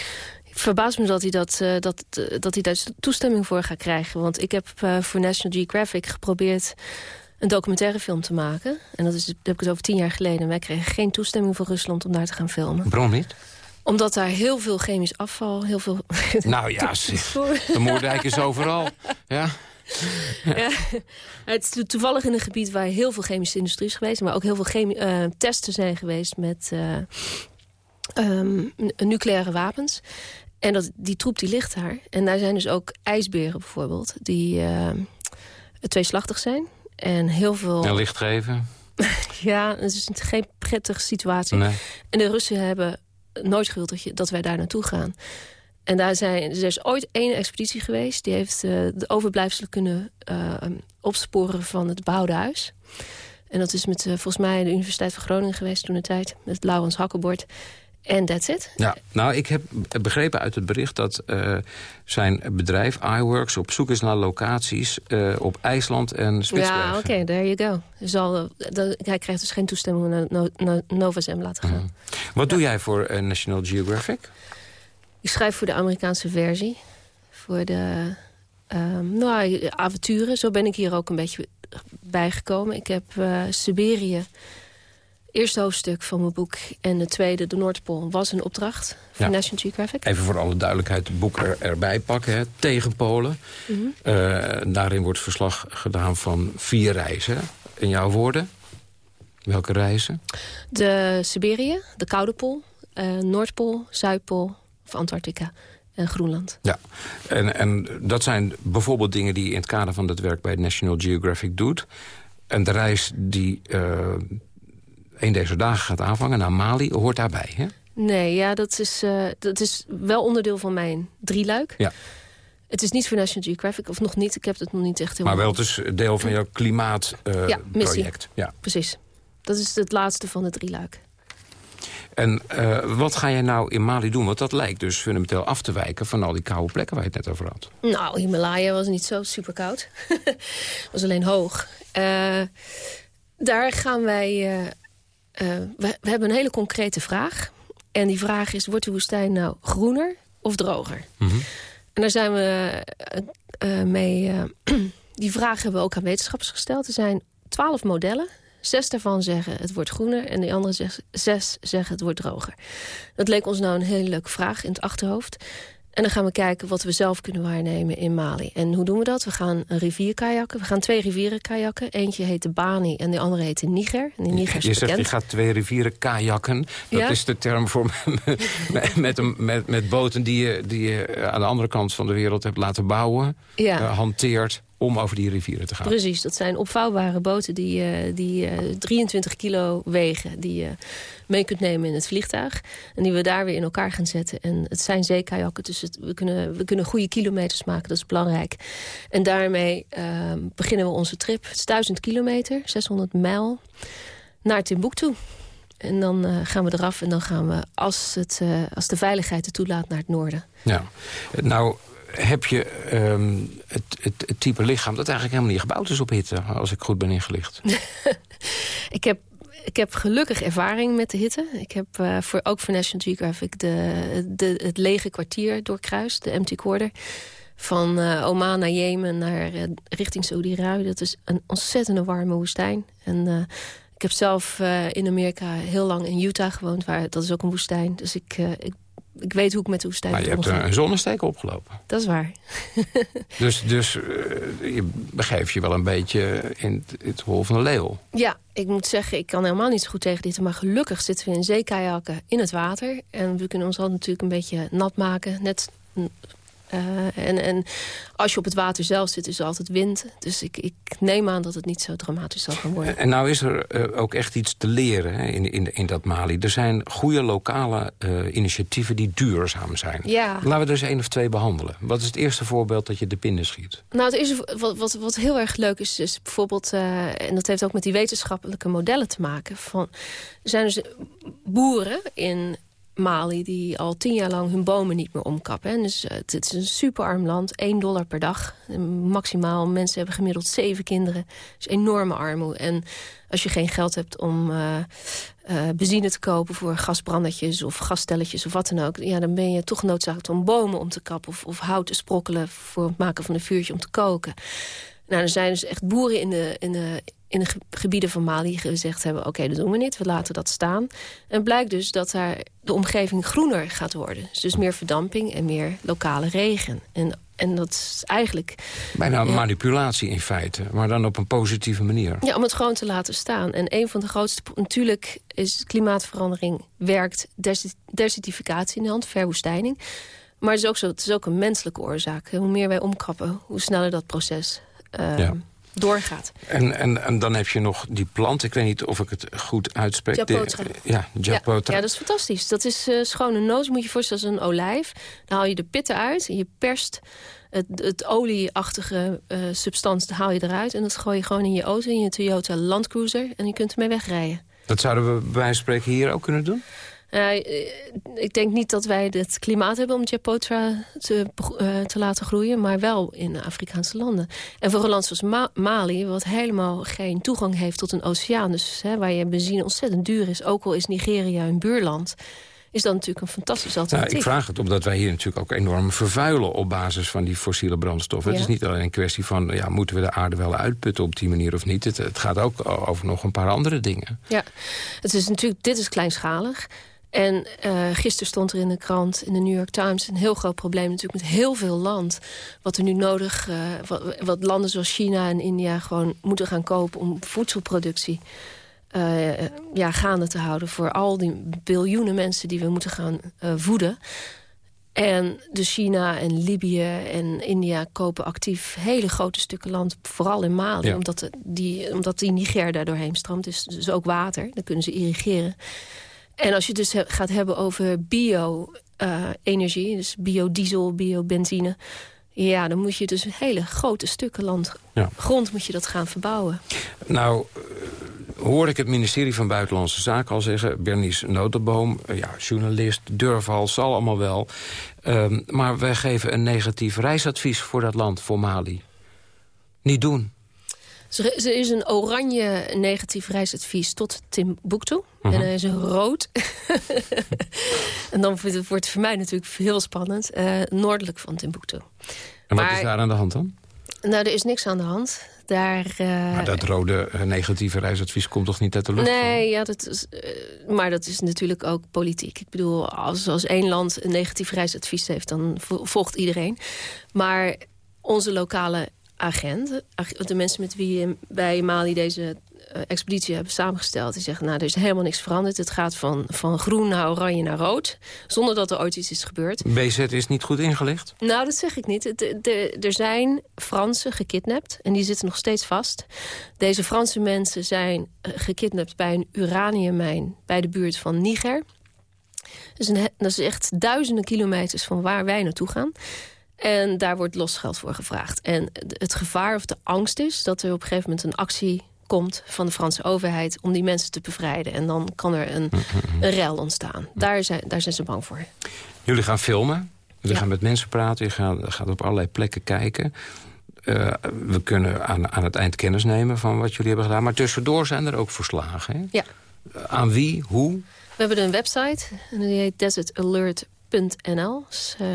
Ik verbaas me dat hij, dat, dat, dat hij daar toestemming voor gaat krijgen. Want ik heb voor National Geographic geprobeerd een documentaire film te maken. En dat, is, dat heb ik het over tien jaar geleden. En wij kregen geen toestemming van Rusland om daar te gaan filmen. Waarom niet? Omdat daar heel veel chemisch afval, heel veel... Nou ja, de Moerdijk is overal. Ja. Ja, het is toevallig in een gebied waar heel veel chemische industrie is geweest... maar ook heel veel uh, testen zijn geweest met uh, um, nucleaire wapens. En dat, die troep die ligt daar. En daar zijn dus ook ijsberen bijvoorbeeld... die uh, tweeslachtig zijn. En heel veel... En licht geven? ja, het is geen prettige situatie. Nee. En de Russen hebben nooit gewild dat, je, dat wij daar naartoe gaan. En daar zijn, er is ooit één expeditie geweest... die heeft uh, de overblijfselen kunnen uh, opsporen van het behouden huis. En dat is met uh, volgens mij de Universiteit van Groningen geweest toen de tijd. Met Laurens Hakkenbord. En that's it. Ja, nou, ik heb begrepen uit het bericht dat uh, zijn bedrijf iWorks op zoek is naar locaties uh, op IJsland en Spitsbergen. Ja, oké, okay, there you go. Hij krijgt dus geen toestemming om naar, no, naar Nova Zem laten gaan. Mm. Wat ja. doe jij voor National Geographic? Ik schrijf voor de Amerikaanse versie. Voor de um, nou, avonturen. Zo ben ik hier ook een beetje bijgekomen. Ik heb Siberië eerste hoofdstuk van mijn boek en de tweede, de Noordpool, was een opdracht voor ja. National Geographic. Even voor alle duidelijkheid het boek er, erbij pakken, hè, tegen Polen. Mm -hmm. uh, daarin wordt verslag gedaan van vier reizen. In jouw woorden, welke reizen? De Siberië, de Koude Pool, uh, Noordpool, Zuidpool of Antarctica. en Groenland. Ja, en, en dat zijn bijvoorbeeld dingen die je in het kader van het werk bij National Geographic doet. En de reis die uh, een deze dagen gaat aanvangen naar Mali hoort daarbij, hè? Nee, ja, dat is, uh, dat is wel onderdeel van mijn drieluik. Ja. Het is niet voor National Geographic, of nog niet. Ik heb het nog niet echt helemaal... Maar wel, het is deel van jouw klimaatproject. Uh, ja, ja, precies. Dat is het laatste van de drieluik. En uh, wat ga jij nou in Mali doen? Want dat lijkt dus fundamenteel af te wijken van al die koude plekken waar je het net over had. Nou, Himalaya was niet zo super koud. was alleen hoog. Uh, daar gaan wij... Uh, we, we, hebben een hele concrete vraag. En die vraag is, wordt de woestijn nou groener of droger? Mm -hmm. En daar zijn we mee... die vraag hebben we ook aan wetenschappers gesteld. Er zijn twaalf modellen Zes daarvan zeggen het wordt groener en de andere zes, zes zeggen het wordt droger. Dat leek ons nou een hele leuke vraag in het achterhoofd. En dan gaan we kijken wat we zelf kunnen waarnemen in Mali. En hoe doen we dat? We gaan een rivier kajakken. We gaan twee rivieren kajakken. Eentje heet de Bani en de andere heet de Niger. En die Niger is je bekend. zegt je gaat twee rivieren kajakken. Dat Ja? is de term voor met, met, een- met, met boten die je, die je aan de andere kant van de wereld hebt laten bouwen. Ja. eh, hanteert om over die rivieren te gaan. Precies, dat zijn opvouwbare boten die, eh, die eh, 23 kilo wegen... die je mee kunt nemen in het vliegtuig. En die we daar weer in elkaar gaan zetten. En het zijn zeekajakken, dus het- we, kunnen, we kunnen goede kilometers maken. Dat is belangrijk. En daarmee eh, beginnen we onze trip. Het is 1000 kilometer, 600 mijl, naar Timbuktu. En dan eh, gaan we eraf en dan gaan we, als, het, eh, als de veiligheid het toelaat, naar het noorden. Ja. Nou heb je ehm, het, het, het type lichaam dat eigenlijk helemaal niet gebouwd is op hitte. Als ik goed ben ingelicht. Ik heb, ik heb gelukkig ervaring met de hitte. Ik heb eh, voor, ook voor National Geographic de, de, het lege kwartier doorkruist, de empty quarter. Van eh, Oman naar Jemen naar eh, richting Saudi-Arabië. Dat is een ontzettende warme woestijn. En ik heb zelf in Amerika heel lang in Utah gewoond. Waar, dat is ook een woestijn. Dus ik, eh, ik, ik weet hoe ik met woestijn Maar je hebt een zonnesteek opgelopen. Dat is waar. Dus, dus eh, je begeeft je wel een beetje in het, hol van de leeuw. Ja, ik moet zeggen, ik kan helemaal niet zo goed tegen dit. Maar gelukkig zitten we in zeekajakken in het water. En we kunnen ons altijd natuurlijk een beetje nat maken. Net, eh, en, en als je op het water zelf zit, is er altijd wind. Dus ik, ik neem aan dat het niet zo dramatisch zal gaan worden. En nou is er eh, ook echt iets te leren hè, in, in, in dat Mali. Er zijn goede lokale eh, initiatieven die duurzaam zijn. Ja. Laten we er eens één of twee behandelen. Wat is het eerste voorbeeld dat je de binnen schiet? Nou, het eerste wat, wat, wat heel erg leuk is, is bijvoorbeeld... en dat heeft ook met die wetenschappelijke modellen te maken... Van, er zijn dus boeren in Mali die al tien jaar lang hun bomen niet meer omkappen. En dus, eh, het, is een superarm land, 1 dollar per dag. En maximaal, mensen hebben gemiddeld zeven kinderen. Dus enorme armoede. En als je geen geld hebt om eh, eh, benzine te kopen voor gasbrandertjes of gasstelletjes of wat dan ook... Ja, dan ben je toch genoodzaakt om bomen om te kappen of, of hout te sprokkelen... voor het maken van een vuurtje om te koken. Nou, er zijn dus echt boeren in de, in de, in de ge- gebieden van Mali gezegd hebben... oké, dat doen we niet, we laten dat staan. En blijkt dus dat daar de omgeving groener gaat worden. Dus meer verdamping en meer lokale regen. En, en dat is eigenlijk... Bijna Ja. manipulatie in feite, maar dan op een positieve manier. Ja, om het gewoon te laten staan. En een van de grootste... Natuurlijk is klimaatverandering werkt desertificatie in de hand, verwoestijning. Maar het is ook, zo, het is ook een menselijke oorzaak. Hoe meer wij omkappen, hoe sneller dat proces eh, Ja. Doorgaat. En, en, en dan heb je nog die plant, ik weet niet of ik het goed uitspreek. De- ja, Japotra. Ja, ja, dat is fantastisch. Dat is eh, schone noot, moet je je voorstellen als een olijf. Dan haal je de pitten uit en je perst het, het olieachtige eh substantie haal je eruit. En dat gooi je gewoon in je auto, in je Toyota Land Cruiser. En je kunt ermee wegrijden. Dat zouden we bij spreken hier ook kunnen doen? Eh, ik denk niet dat wij het klimaat hebben om Japotra te, eh, te laten groeien... maar wel in Afrikaanse landen. En voor een land zoals Ma- Mali, wat helemaal geen toegang heeft tot een oceaan... dus hè, waar je benzine ontzettend duur is, ook al is Nigeria een buurland... is dat natuurlijk een fantastisch Nou, alternatief. ik vraag het omdat wij hier natuurlijk ook enorm vervuilen... op basis van die fossiele brandstoffen. Ja. Het is niet alleen een kwestie van... Ja, moeten we de aarde wel uitputten op die manier of niet. Het, het gaat ook over nog een paar andere dingen. Ja, het is natuurlijk, dit is kleinschalig. En eh gisteren stond er in de krant, in de New York Times... een heel groot probleem natuurlijk met heel veel land. Wat er nu nodig, eh, wat, wat landen zoals China en India gewoon moeten gaan kopen... om voedselproductie eh, ja, gaande te houden... voor al die biljoenen mensen die we moeten gaan voeden. En dus China en Libië en India kopen actief hele grote stukken land. Vooral in Mali, omdat, die, omdat die Niger daar doorheen stroomt. Dus, dus ook water, dan kunnen ze irrigeren. En als je dus gaat hebben over bio-energie... dus biodiesel, biobenzine... Ja, dan moet je dus hele grote stukken land, grond moet je dat gaan verbouwen. Nou, uh, hoor ik het ministerie van Buitenlandse Zaken al zeggen... Bernice Notenboom, uh, ja, journalist, durfhal, zal allemaal wel. Uh, maar wij geven een negatief reisadvies voor dat land, voor Mali. Niet doen. Er is een oranje negatief reisadvies tot Timbuktu. En mhm. er is een rood. en dan wordt het voor mij natuurlijk heel spannend. Uh, noordelijk van Timbuktu. En wat is daar aan de hand dan? Nou, er is niks aan de hand. Daar, uh, maar dat rode uh, negatieve reisadvies komt toch niet uit de lucht? Nee, ja, dat is, uh, maar dat is natuurlijk ook politiek. Ik bedoel, als, als één land een negatief reisadvies heeft... dan volgt iedereen. Maar onze lokale agent, de mensen met wie bij Mali deze uh, expeditie hebben samengesteld... die zeggen, nou, er is helemaal niks veranderd. Het gaat van, van groen naar oranje naar rood. Zonder dat er ooit iets is gebeurd. BZ is niet goed ingelicht? Nou, dat zeg ik niet. De, de, er zijn Fransen gekidnapt en die zitten nog steeds vast. Deze Franse mensen zijn uh, gekidnapt bij een uraniummijn... bij de buurt van Niger. Een, dat is echt duizenden kilometers van waar wij naartoe gaan. En daar wordt losgeld voor gevraagd. En het gevaar of de angst is dat er op een gegeven moment een actie komt van de Franse overheid om die mensen te bevrijden. En dan kan er een, een rel ontstaan. Daar zijn, daar zijn ze bang voor. Jullie gaan filmen. Ja. gaan met mensen praten. Je gaat, gaat op allerlei plekken kijken. Uh, we kunnen aan, aan het eind kennis nemen van wat jullie hebben gedaan. Maar tussendoor zijn er ook verslagen. Hè? Ja. Aan wie? Hoe? We hebben een website. En die heet desertalert.nl. Dus, uh,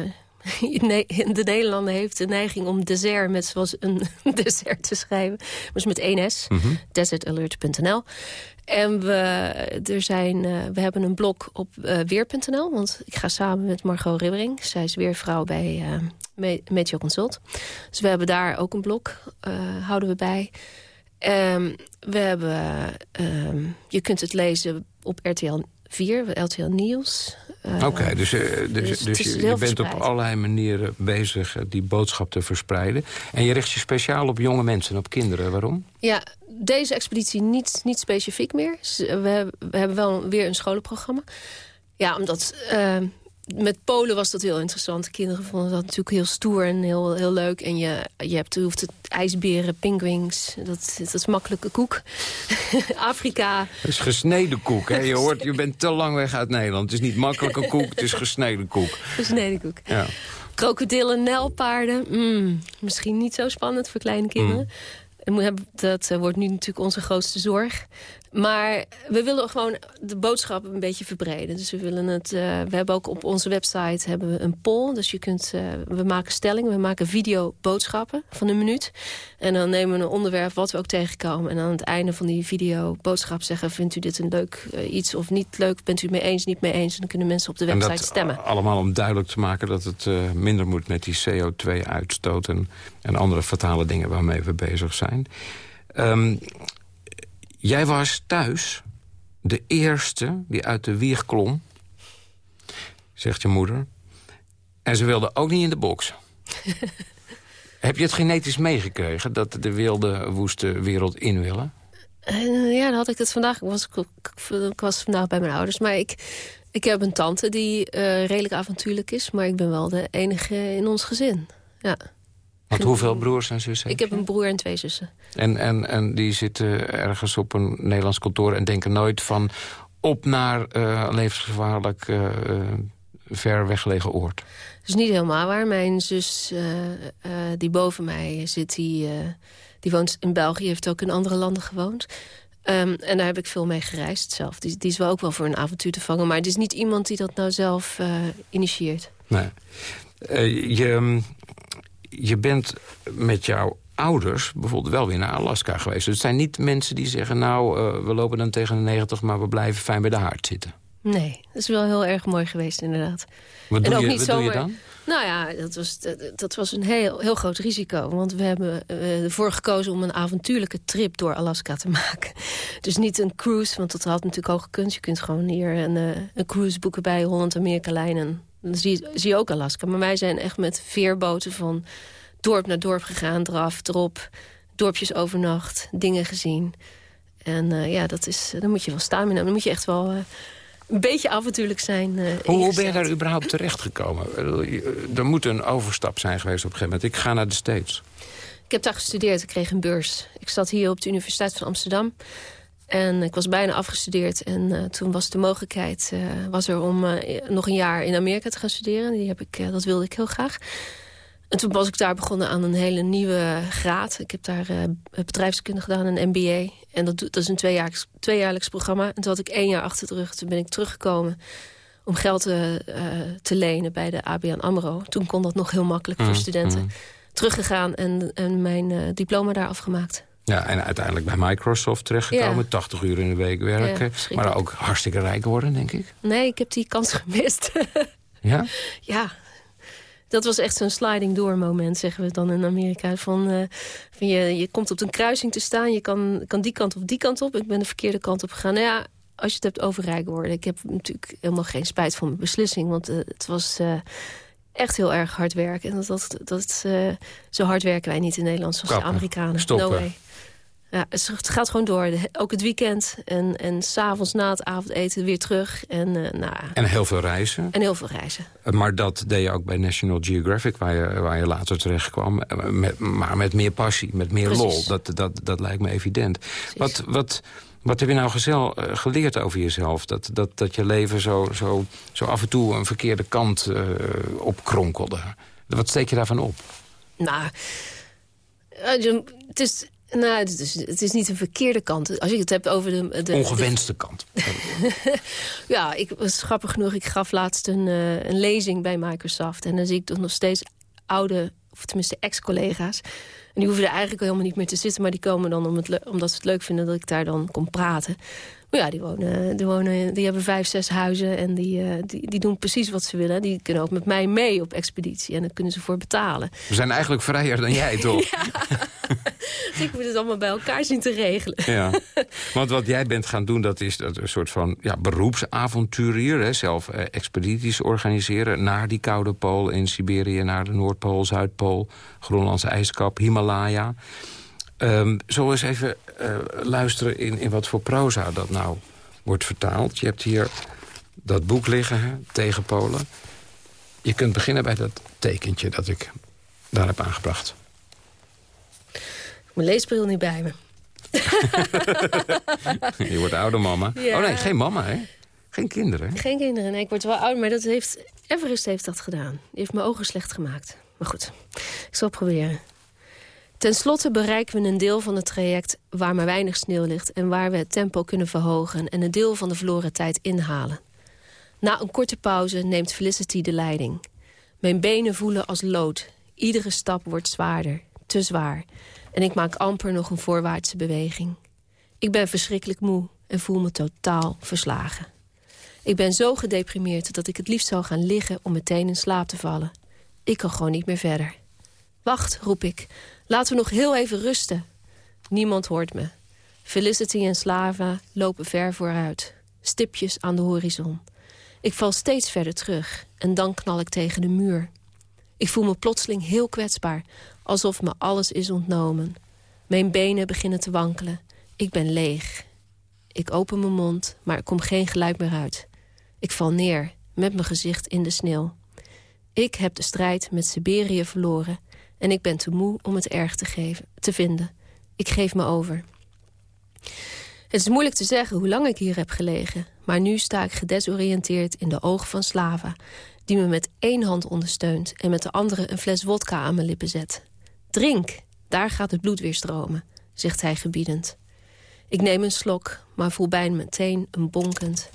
de Nederlander heeft de neiging om dessert met zoals een dessert te schrijven. Dus met één S, mm -hmm. desertalert.nl. En we, er zijn, uh, we hebben een blog op uh, weer.nl. Want ik ga samen met Margot Ribbering. Zij is weervrouw bij uh, Meteo Consult. Dus we hebben daar ook een blog, houden we bij. Um, we hebben, um, je kunt het lezen op RTL 4, RTL Nieuws. Oké, okay, dus, uh, dus, dus, dus je, je bent op allerlei manieren bezig die boodschap te verspreiden. En je richt je speciaal op jonge mensen, op kinderen. Waarom? Ja, deze expeditie niet, niet specifiek meer. We, we hebben wel weer een scholenprogramma. Ja, omdat uh, met Polen was dat heel interessant. kinderen vonden dat natuurlijk heel stoer en heel, heel leuk. En je, je, hebt, je hoeft het ijsberen, pinguïns, dat, dat is makkelijke koek. Afrika. Het is gesneden koek, hè? Je hoort, je bent te lang weg uit Nederland. Het is niet makkelijke koek, het is gesneden koek. Gesneden koek. Ja. Krokodillen, nijlpaarden. Mm, misschien niet zo spannend voor kleine kinderen. Mm. Dat wordt nu natuurlijk onze grootste zorg. Maar we willen gewoon de boodschap een beetje verbreden. Dus we willen het. Uh, we hebben ook op onze website hebben we een poll. Dus je kunt. Uh, we maken stellingen. We maken video-boodschappen van een minuut. En dan nemen we een onderwerp wat we ook tegenkomen. En aan het einde van die video-boodschap zeggen: vindt u dit een leuk uh, iets of niet leuk? Bent u het mee eens, niet mee eens? En dan kunnen mensen op de website en dat stemmen. Allemaal om duidelijk te maken dat het minder moet met die CO2-uitstoot en, en andere fatale dingen waarmee we bezig zijn. Um, Jij was thuis de eerste die uit de wieg klom, zegt je moeder. En ze wilde ook niet in de box. Heb je het genetisch meegekregen dat de wilde, woeste wereld in willen? Uh, ja, dan had ik het vandaag. Ik was, ik was vandaag bij mijn ouders. Maar ik, ik heb een tante die uh, redelijk avontuurlijk is. Maar ik ben wel de enige in ons gezin. Ja. Want hoeveel broers en zussen? Ik heb een broer en twee zussen. En, en, en die zitten ergens op een Nederlands kantoor... en denken nooit van op naar uh, levensgevaarlijk uh, ver weggelegen oord? Dat is niet helemaal waar. Mijn zus uh, die boven mij zit, die, die woont in België... heeft ook in andere landen gewoond. Um, en daar heb ik veel mee gereisd zelf. Die, die is wel ook wel voor een avontuur te vangen. Maar het is niet iemand die dat nou zelf initieert. Nee. je je bent met jouw ouders bijvoorbeeld wel weer naar Alaska geweest. Dus het zijn niet mensen die zeggen... nou, uh, we lopen dan tegen de 90, maar we blijven fijn bij de haard zitten. Nee, dat is wel heel erg mooi geweest inderdaad. Wat doe, en ook je, niet wat zomaar, doe je dan? Nou ja, dat was, dat, dat was een heel, heel groot risico. Want we hebben uh, ervoor gekozen om een avontuurlijke trip door Alaska te maken. Dus niet een cruise, want dat had natuurlijk ook gekund. Je kunt gewoon hier een, uh, een cruise boeken bij Holland-Amerika-lijn... en Dan zie, zie je ook Alaska. Maar wij zijn echt met veerboten van dorp naar dorp gegaan. Draf, drop, dorpjes overnacht, dingen gezien. En uh, ja, dat is, dan moet je wel staan. Dan moet je echt wel uh, een beetje avontuurlijk zijn. Uh, hoe, hoe ben je daar überhaupt terechtgekomen? Er moet een overstap zijn geweest op een gegeven moment. Ik ga naar de States. Ik heb daar gestudeerd. Ik kreeg een beurs. Ik zat hier op de Universiteit van Amsterdam. En ik was bijna afgestudeerd. En uh, toen was de mogelijkheid uh, was er om uh, nog een jaar in Amerika te gaan studeren. Die heb ik, dat wilde ik heel graag. En toen was ik daar begonnen aan een hele nieuwe graad. Ik heb daar bedrijfskunde gedaan, een MBA. En dat, dat is een tweejaarlijks, tweejaarlijks programma. En toen had ik één jaar achter de rug. Toen ben ik teruggekomen om geld te, te lenen bij de ABN AMRO. Toen kon dat nog heel makkelijk voor mm, studenten. Mm. Teruggegaan en, en mijn diploma daar afgemaakt. Ja, en uiteindelijk bij Microsoft terechtgekomen. Ja. 80 uur in de week werken. Ja, maar ook hartstikke rijk worden, denk ik. Nee, ik heb die kans gemist. ja? Ja. Dat was echt zo'n sliding door moment, zeggen we dan in Amerika. Van, uh, van je, je komt op een kruising te staan. Je kan, kan die kant of die kant op. Ik ben de verkeerde kant op gegaan. Nou ja, als je het hebt over rijk worden. Ik heb natuurlijk helemaal geen spijt van mijn beslissing. Want uh, het was... Uh, echt heel erg hard werken. En dat, dat, dat, uh, zo hard werken wij niet in Nederland zoals Kappen. de Amerikanen. Stoppen. No way. Ja, het gaat gewoon door. Ook het weekend en, en s'avonds na het avondeten weer terug. En, uh, nou, en heel veel reizen. En heel veel reizen. Maar dat deed je ook bij National Geographic, waar je, waar je later terecht kwam. Met, maar met meer passie, met meer Precies. lol. Dat, dat, dat lijkt me evident. Wat, wat, wat heb je nou gezel, geleerd over jezelf? Dat, dat, dat je leven zo, zo, zo af en toe een verkeerde kant uh, opkronkelde. Wat steek je daarvan op? Nou, het is nou, het is, het is niet een verkeerde kant. Als je het hebt over de... de Ongewenste kant. ja, ik was grappig genoeg. Ik gaf laatst een, uh, een lezing bij Microsoft. En dan zie ik toch nog steeds oude, of tenminste ex-collega's. En die hoeven er eigenlijk helemaal niet meer te zitten. Maar die komen dan om het omdat ze het leuk vinden dat ik daar dan kom praten. Maar ja, die, wonen, die, wonen, die hebben vijf, zes huizen en die, uh, die, die doen precies wat ze willen. Die kunnen ook met mij mee op expeditie en daar kunnen ze voor betalen. We zijn eigenlijk vrijer dan jij, toch? ja. ik moet het allemaal bij elkaar zien te regelen. ja. Want wat jij bent gaan doen, dat is dat een soort van ja, beroepsavonturier. Hè? Zelf eh, expedities organiseren naar die koude pool in Siberië... naar de Noordpool, Zuidpool, Groenlandse ijskap, Himalaya... Um, zullen we eens even uh, luisteren in, in wat voor proza dat nou wordt vertaald. Je hebt hier dat boek liggen, hè, tegen Polen. Je kunt beginnen bij dat tekentje dat ik daar heb aangebracht. Mijn leesbril niet bij me. je wordt ouder, mama. Oh nee, geen mama, hè? Geen kinderen. Geen kinderen, nee. Ik word wel ouder, maar dat heeft, Everest heeft dat gedaan. Die heeft mijn ogen slecht gemaakt. Maar goed, ik zal het proberen. Ten slotte bereiken we een deel van het traject waar maar weinig sneeuw ligt... en waar we het tempo kunnen verhogen en een deel van de verloren tijd inhalen. Na een korte pauze neemt Felicity de leiding. Mijn benen voelen als lood. Iedere stap wordt zwaarder, te zwaar. En ik maak amper nog een voorwaartse beweging. Ik ben verschrikkelijk moe en voel me totaal verslagen. Ik ben zo gedeprimeerd dat ik het liefst zou gaan liggen om meteen in slaap te vallen. Ik kan gewoon niet meer verder. Wacht, roep ik. Laten we nog heel even rusten. Niemand hoort me. Felicity en Slava lopen ver vooruit. Stipjes aan de horizon. Ik val steeds verder terug en dan knal ik tegen de muur. Ik voel me plotseling heel kwetsbaar, alsof me alles is ontnomen. Mijn benen beginnen te wankelen. Ik ben leeg. Ik open mijn mond, maar er komt geen geluid meer uit. Ik val neer, met mijn gezicht in de sneeuw. Ik heb de strijd met Siberië verloren en ik ben te moe om het erg te, geven, te vinden. Ik geef me over. Het is moeilijk te zeggen hoe lang ik hier heb gelegen... maar nu sta ik gedesoriënteerd in de ogen van Slava... die me met één hand ondersteunt... en met de andere een fles wodka aan mijn lippen zet. Drink, daar gaat het bloed weer stromen, zegt hij gebiedend. Ik neem een slok, maar voel bijna meteen een bonkend...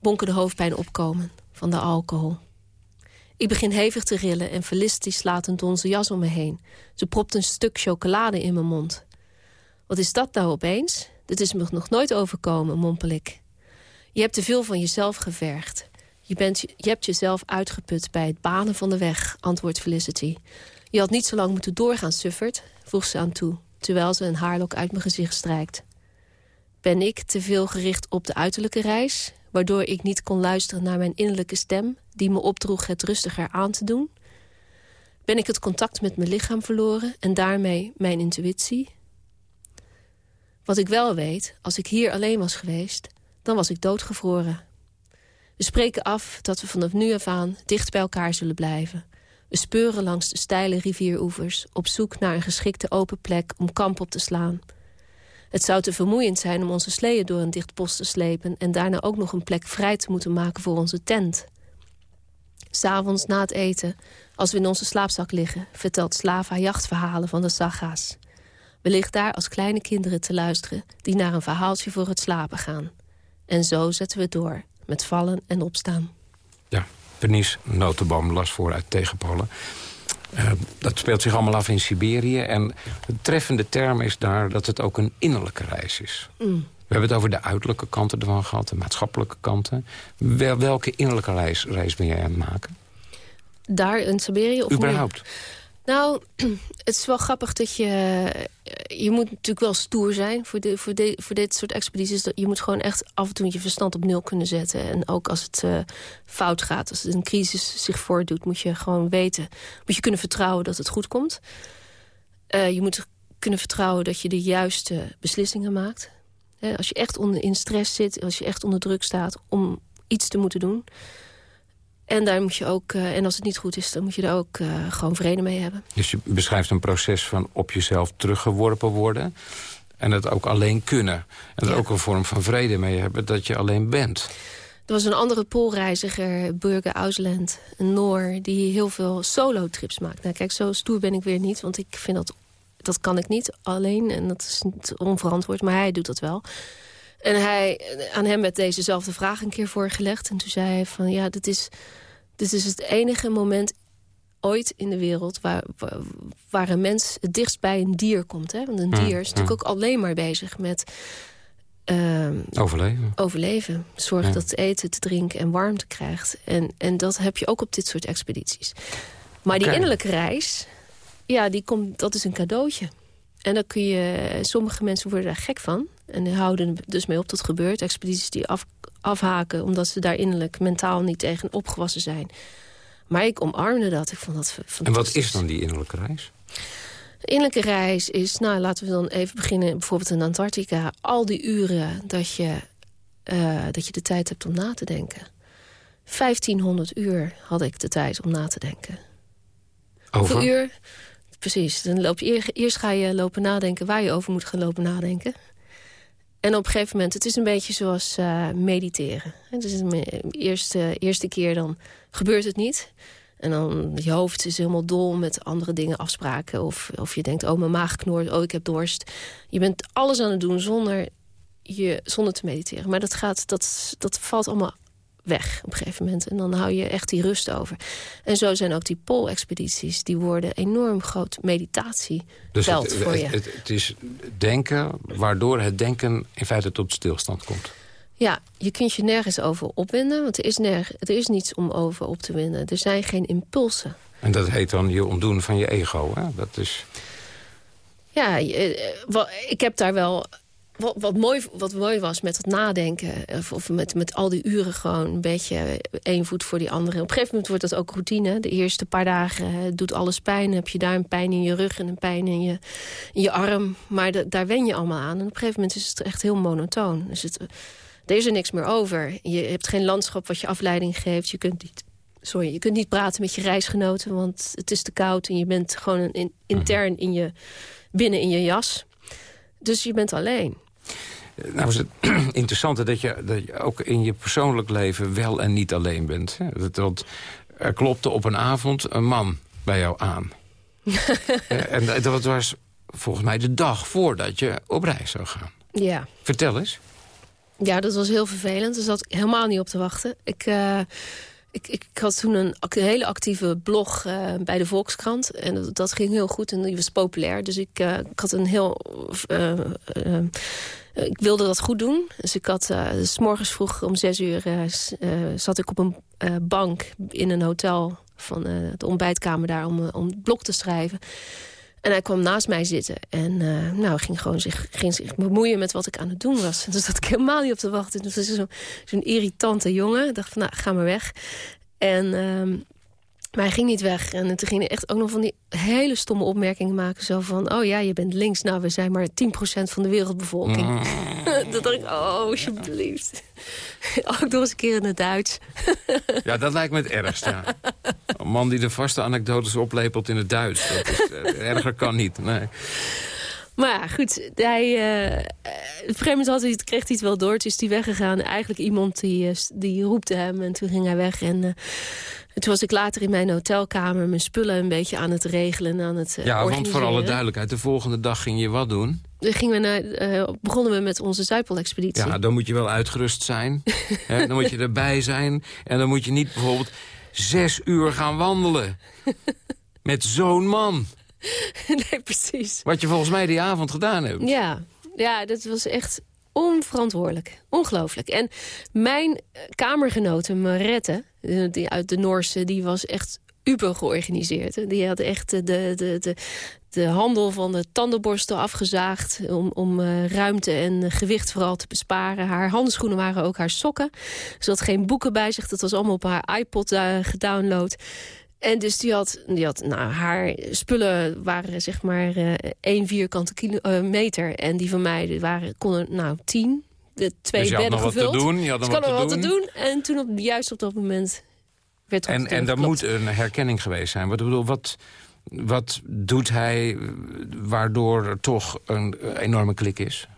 bonkende hoofdpijn opkomen van de alcohol. Ik begin hevig te rillen en Felicity slaat een donzen jas om me heen. Ze propt een stuk chocolade in mijn mond. Wat is dat nou opeens? Dit is me nog nooit overkomen, mompel ik. Je hebt te veel van jezelf gevergd. Je, bent, je hebt jezelf uitgeput bij het banen van de weg, antwoordt Felicity. Je had niet zo lang moeten doorgaan, suffert, voegt ze aan toe... terwijl ze een haarlok uit mijn gezicht strijkt. Ben ik te veel gericht op de uiterlijke reis? Waardoor ik niet kon luisteren naar mijn innerlijke stem... die me opdroeg het rustiger aan te doen? Ben ik het contact met mijn lichaam verloren en daarmee mijn intuïtie? Wat ik wel weet, als ik hier alleen was geweest, dan was ik doodgevroren. We spreken af dat we vanaf nu af aan dicht bij elkaar zullen blijven. We speuren langs de steile rivieroevers... op zoek naar een geschikte open plek om kamp op te slaan. Het zou te vermoeiend zijn om onze sleeën door een dicht bos te slepen... en daarna ook nog een plek vrij te moeten maken voor onze tent. S'avonds na het eten, als we in onze slaapzak liggen... vertelt Slava jachtverhalen van de Saga's. We liggen daar als kleine kinderen te luisteren... die naar een verhaaltje voor het slapen gaan. En zo zetten we door, met vallen en opstaan. Ja, Penies Notenboom las voor uit Tegenpolen. Uh, dat speelt zich allemaal af in Siberië. En de treffende term is daar dat het ook een innerlijke reis is. Mm. We hebben het over de uiterlijke kanten ervan gehad, de maatschappelijke kanten. Wel, welke innerlijke reis, reis ben jij aan het maken? Daar in Siberië? Of Überhaupt? Nou, het is wel grappig dat je... Je moet natuurlijk wel stoer zijn voor, de, voor, voor dit soort expedities. Je moet gewoon echt af en toe je verstand op nul kunnen zetten. En ook als het uh, fout gaat, als een crisis zich voordoet... moet je gewoon weten, moet je kunnen vertrouwen dat het goed komt. Uh, je moet kunnen vertrouwen dat je de juiste beslissingen maakt. als je echt onder, in stress zit, als je echt onder druk staat... om iets te moeten doen en daar moet je ook, uh, en als het niet goed is, dan moet je er ook uh, gewoon vrede mee hebben. Dus je beschrijft een proces van op jezelf teruggeworpen worden. En het ook alleen kunnen. En er ook een vorm van vrede mee hebben dat je alleen bent. Er was een andere poolreiziger, Burger Ausland, een Noor... die heel veel solo-trips maakt. Nou kijk, zo stoer ben ik weer niet, want ik vind dat... dat kan ik niet alleen en dat is niet onverantwoord, maar hij doet dat wel... En hij, aan hem werd dezezelfde vraag een keer voorgelegd. En toen zei hij van, ja, dit is, dit is het enige moment ooit in de wereld... waar, waar, een mens het dichtst bij een dier komt. Hè? Want een dier is natuurlijk ook alleen maar bezig met... Uh, overleven. Overleven. Zorg ja. dat het eten, te drinken en warmte krijgt. En, en dat heb je ook op dit soort expedities. Maar die innerlijke reis, ja, die komt, dat is een cadeautje. En dan kun je, sommige mensen worden daar gek van. En die houden dus mee op dat gebeurt. Expedities die af, afhaken omdat ze daar innerlijk mentaal niet tegen opgewassen zijn. Maar ik omarmde dat. Ik vond dat fantastisch. En wat is dan die innerlijke reis? De innerlijke reis is, nou laten we dan even beginnen... bijvoorbeeld in Antarctica. Al die uren dat je, uh, dat je de tijd hebt om na te denken. 1500 uur had ik de tijd om na te denken. Over? Hoeveel uur? Precies. Dan loop je, eerst ga je lopen nadenken waar je over moet gaan lopen nadenken. En op een gegeven moment, het is een beetje zoals uh, mediteren. Dus de eerste, eerste keer dan gebeurt het niet. En dan je hoofd is helemaal dol met andere dingen, afspraken. Of, of je denkt, oh mijn maag knoort, oh ik heb dorst. Je bent alles aan het doen zonder, je, zonder te mediteren. Maar dat, gaat, dat, dat valt allemaal weg op een gegeven moment. En dan hou je echt die rust over. En zo zijn ook die Pool-expedities. Die worden enorm groot meditatieveld dus het, voor je. Het, het, is denken waardoor het denken in feite tot stilstand komt. Ja, je kunt je nergens over opwinden. Want er is, nerg, er is niets om over op te winden. Er zijn geen impulsen. En dat heet dan je ontdoen van je ego. Hè? Dat is... Ja, ik heb daar wel wat, wat, mooi, wat mooi was met het nadenken... Of, of, met, met al die uren gewoon een beetje één voet voor die andere. Op een gegeven moment wordt dat ook routine. De eerste paar dagen doet alles pijn. heb je daar een pijn in je rug en een pijn in je, in je arm. Maar daar wen je allemaal aan. En op een gegeven moment is het echt heel monotoon. Dus het, er is er niks meer over. Je hebt geen landschap wat je afleiding geeft. Je kunt niet, sorry, je kunt niet praten met je reisgenoten... want het is te koud en je bent gewoon intern in je, binnen in je jas... Dus je bent alleen. Nou is het interessante dat je, dat je ook in je persoonlijk leven wel en niet alleen bent. Want er klopte op een avond een man bij jou aan. en dat was volgens mij de dag voordat je op reis zou gaan. Ja. Vertel eens. Ja, dat was heel vervelend. Daar zat helemaal niet op te wachten. Ik, uh, ik, ik, had toen een, hele actieve blog uh, bij de Volkskrant. En dat, ging heel goed en die was populair. Dus ik, uh, ik had een heel eh, ik wilde dat goed doen. Dus ik had, uh, s morgens vroeg om zes uur zat ik op een bank in een hotel van de ontbijtkamer daar om, om blok te schrijven. En hij kwam naast mij zitten en uh, nou, ging gewoon zich, ging zich bemoeien met wat ik aan het doen was. En dus zat ik helemaal niet op te wachten. Dus was zo'n zo irritante jongen. Ik dacht van, nou, ga maar weg. En uh, maar hij ging niet weg. En toen ging hij echt ook nog van die hele stomme opmerkingen maken. Zo van, oh ja, je bent links. Nou, we zijn maar 10% van de wereldbevolking. Mm. dat dacht ik, oh, alsjeblieft. ook nog eens een keer in het Duits. ja, dat lijkt me het ergst, ja. Een man die de vaste anekdotes oplepelt in het Duits. Dat is, uh, erger kan niet, nee. Maar ja, goed, hij, uh, op een gegeven moment kreeg hij het wel door. Toen is hij weggegaan. Eigenlijk iemand die, die roepte hem en toen ging hij weg. En toen was ik later in mijn hotelkamer mijn spullen een beetje aan het regelen. Aan het, uh, ja, want voor alle duidelijkheid, de volgende dag ging je wat doen? Dan gingen we naar, begonnen we met onze Zuipel-expeditie. Ja, dan moet je wel uitgerust zijn. hè, dan moet je erbij zijn. En dan moet je niet bijvoorbeeld zes uur gaan wandelen. met zo'n man. nee, precies. Wat je volgens mij die avond gedaan hebt. Ja, ja dat was echt onverantwoordelijk. Ongelooflijk. En mijn kamergenote Marette, die uit de Noorse, die was echt uber georganiseerd. Die had echt de, de, de, de handel van de tandenborstel afgezaagd... om, om uh, ruimte en gewicht vooral te besparen. Haar handschoenen waren ook haar sokken. Ze had geen boeken bij zich. Dat was allemaal op haar iPod uh, gedownload. En dus die had, die had nou, haar spullen waren zeg maar uh, één vierkante kilometer. En die van mij waren, konden nou tien. De twee dus je bedden had nog gevuld. wat te doen. Je had nog wat, te, wat doen. te doen. En toen op, juist op dat moment werd er En, en er moet een herkenning geweest zijn. Wat, bedoel, wat, wat doet hij waardoor er toch een enorme klik is?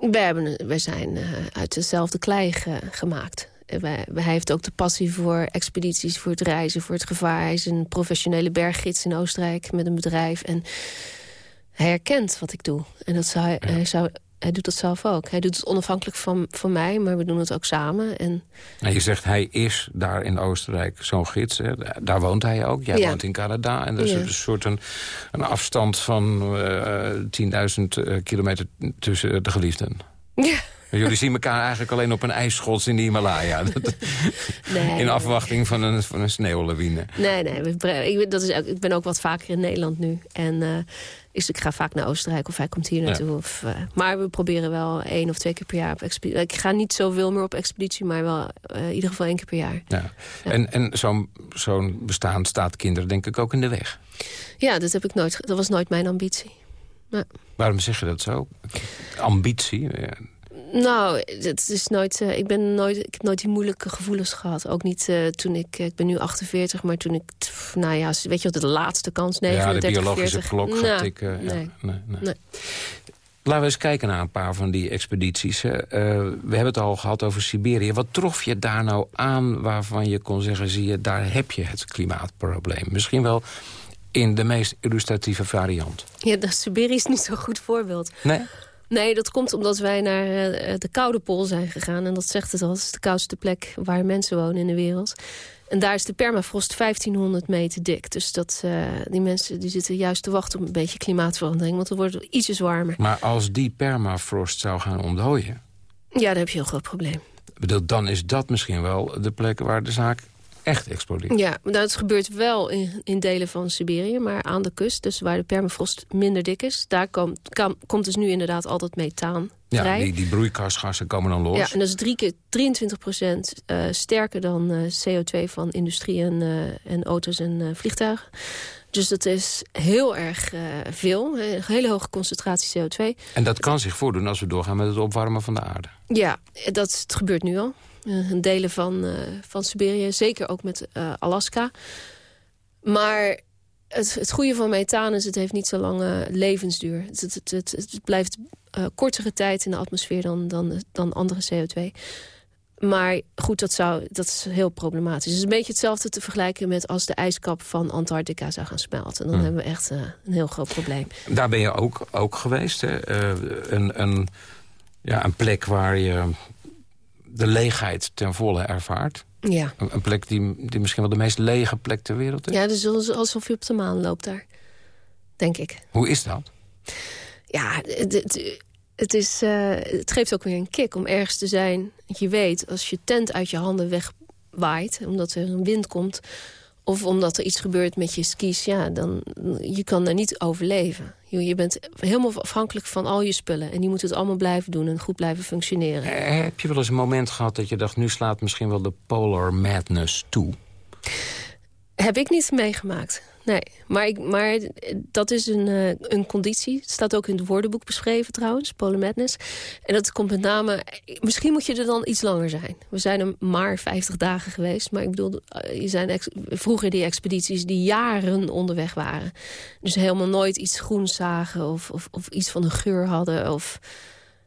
We, hebben, zijn uh, uit dezelfde klei ge, gemaakt. Wij, hij heeft ook de passie voor expedities, voor het reizen, voor het gevaar. Hij is een professionele berggids in Oostenrijk met een bedrijf. En hij herkent wat ik doe. En dat zou, ja. hij, zou, hij doet dat zelf ook. Hij doet het onafhankelijk van, van mij, maar we doen het ook samen. En... Nou, je zegt, hij is daar in Oostenrijk zo'n gids. Hè? Daar woont hij ook. Jij Ja. woont in Canada. En er is Ja. een soort een, een afstand van eh 10.000 eh, kilometer tussen de geliefden. Ja. Jullie zien elkaar eigenlijk alleen op een ijsschots in de Himalaya. Nee, in afwachting van een, van een sneeuwlawine. Nee, nee. we Ik, ben- dat is, ook- ik ben ook wat vaker in Nederland nu. En eh, dus ik ga vaak naar Oostenrijk of hij komt hier naartoe. Of, eh, maar we proberen wel één of twee keer per jaar op expeditie. Ik ga niet zoveel meer op expeditie, maar wel eh, in ieder geval één keer per jaar. Ja. En, en zo'n zo'n bestaan staat kinderen denk ik ook in de weg. Ja, dat, heb ik nooit, dat was nooit mijn ambitie. Waarom zeg je dat zo? Ambitie? Ja. Nou, het is nooit, eh, ik, ben nooit, ik heb nooit die moeilijke gevoelens gehad. Ook niet eh, toen ik, ik ben nu 48, maar toen ik, nou ja, weet je wat, de laatste kans, Ja, 39, de biologische 40. klok gaat Nou. Ja, nee. nee, nee. Nee. Laten we eens kijken naar een paar van die expedities. Eh, we hebben het al gehad over Siberië. Wat trof je daar nou aan waarvan je kon zeggen... zie je, daar heb je het klimaatprobleem. Misschien wel in de meest illustratieve variant. Ja, de Siberië is niet zo'n goed voorbeeld. Nee? Nee, dat komt omdat wij naar eh, de Koude Pool zijn gegaan. En dat zegt het al, het is de koudste plek waar mensen wonen in de wereld. En daar is de permafrost 1500 meter dik. Dus dat, eh, die mensen die zitten juist te wachten op een beetje klimaatverandering. Want dan wordt het ietsjes warmer. Maar als die permafrost zou gaan ontdooien... Ja, dan heb je een groot probleem. dan is dat misschien wel de plek waar de zaak echt explodeert. Ja, maar dat gebeurt wel in, in delen van Siberië, maar aan de kust, dus waar de permafrost minder dik is, daar komt, kan, komt dus nu inderdaad altijd methaan Ja, vrij. die, die broeikasgassen komen dan los. Ja, en dat is drie keer 23 procent eh, sterker dan eh, CO2 van industrie en, eh, en auto's en vliegtuigen. Dus dat is heel erg veel, een hele hoge concentratie CO2. En dat kan zich voordoen als we doorgaan met het opwarmen van de aarde. Ja, dat het gebeurt nu al. Eh, in delen van, eh, van Siberië, zeker ook met eh, Alaska. Maar het, het goede van methaan is, het heeft niet zo lange levensduur. Het, het, het, het, blijft eh, kortere tijd in de atmosfeer dan, dan, dan andere CO2. Maar goed, dat, zou, dat is heel problematisch. Het is een beetje hetzelfde te vergelijken met als de ijskap van Antarctica zou gaan smelten. Dan Hmm. hebben we echt eh, een heel groot probleem. Daar ben je ook, ook geweest. Hè? Eh, een, een, ja, een plek waar je de leegheid ten volle ervaart. Ja, Een, plek die, die misschien wel de meest lege plek ter wereld is. ja dus als- alsof je op de maan loopt daar. Denk ik. Hoe is dat? Ja, het, het, het is, eh, het geeft ook weer een kick om ergens te zijn. Je weet, als je tent uit je handen wegwaait... omdat er een wind komt... Of omdat er iets gebeurt met je skis, ja, dan je kan daar niet overleven. Je, je bent helemaal afhankelijk van al je spullen. En die moeten het allemaal blijven doen en goed blijven functioneren. Eh, heb je wel eens een moment gehad dat je dacht... nu slaat misschien wel de polar madness toe? Heb ik niet meegemaakt. Nee, maar, ik, maar dat is een, uh, een conditie. Het staat ook in het woordenboek beschreven trouwens, Polar Madness. En dat komt met name... Misschien moet je er dan iets langer zijn. We zijn er maar 50 dagen geweest. Maar ik bedoel, eh, je zijn vroeger die expedities die jaren onderweg waren. Dus helemaal nooit iets groens zagen of, of, of iets van een geur hadden. Of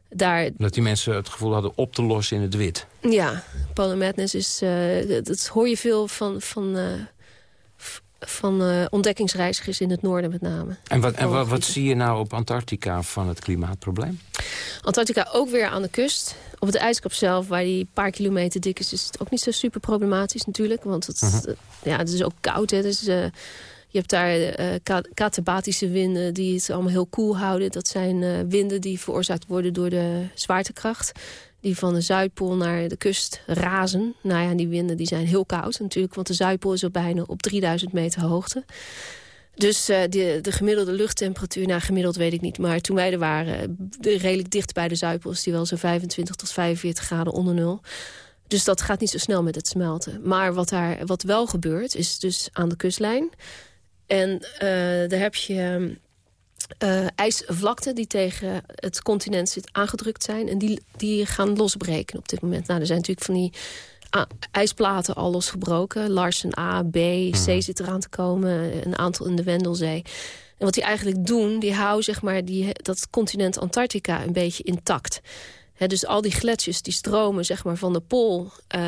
daar... Dat die mensen het gevoel hadden op te lossen in het wit. Ja, Polar Madness is... Uh, dat hoor je veel van... van uh, van uh, ontdekkingsreizigers in het noorden met name. En, wat, en wat, wat, zie je nou op Antarctica van het klimaatprobleem? Antarctica ook weer aan de kust. Op het ijskap zelf, waar die paar kilometer dik is... is het ook niet zo super problematisch natuurlijk. Want het, uh mhm. -huh. ja, het is ook koud. Hè, dus, je hebt daar uh, katabatische winden die het allemaal heel koel houden. Dat zijn winden die veroorzaakt worden door de zwaartekracht die van de Zuidpool naar de kust razen. Nou ja, die winden die zijn heel koud natuurlijk, want de Zuidpool is al bijna op 3000 meter hoogte. Dus uh, de, de, gemiddelde luchttemperatuur, nou gemiddeld weet ik niet... maar toen wij er waren, de, redelijk dicht bij de Zuidpool... is die wel zo'n 25 tot 45 graden onder nul. Dus dat gaat niet zo snel met het smelten. Maar wat, daar, wat wel gebeurt, is dus aan de kustlijn... En uh, daar heb je uh, ijsvlakten die tegen het continent zit aangedrukt zijn. En die, die gaan losbreken op dit moment. Nou, er zijn natuurlijk van die ijsplaten al losgebroken. Larsen A, B, C mhm. zit eraan te komen. Een aantal in de Wendelzee. En wat die eigenlijk doen, die houden zeg maar, die, dat continent Antarctica een beetje intact. dus al die gletsjers die stromen zeg maar, van de pool uh,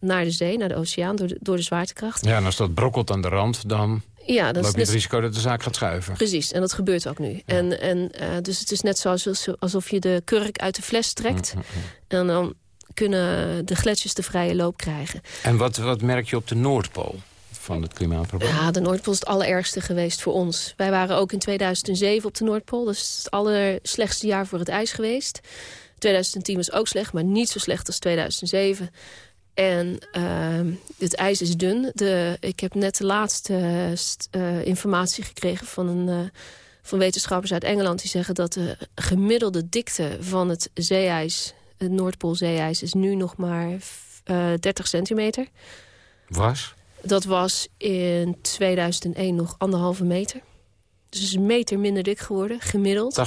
naar de zee, naar de oceaan, door de, door de zwaartekracht. Ja, en als dat brokkelt aan de rand, dan ja, dat loop je het risico dat de zaak gaat schuiven. Precies, en dat gebeurt ook nu. En, en, uh, dus het is net zoals alsof je de kurk uit de fles trekt. Mm, mm, mm. En dan kunnen de gletsjers de vrije loop krijgen. En wat, wat merk je op de Noordpool? van het klimaatprobleem? Ja, de Noordpool is het allerergste geweest voor ons. Wij waren ook in 2007 op de Noordpool. Dat is het allerslechtste jaar voor het ijs geweest. 2010 was ook slecht, maar niet zo slecht als 2007. En uh, het ijs is dun. De, ik heb net de laatste uh, informatie gekregen van, een, uh, van wetenschappers uit Engeland... die zeggen dat de gemiddelde dikte van het zeeijs, het Noordpoolzeeijs... is nu nog maar 30 eh, centimeter. Was? Dat was in 2001 nog anderhalve meter. Dus het is een meter minder dik geworden, gemiddeld. 80%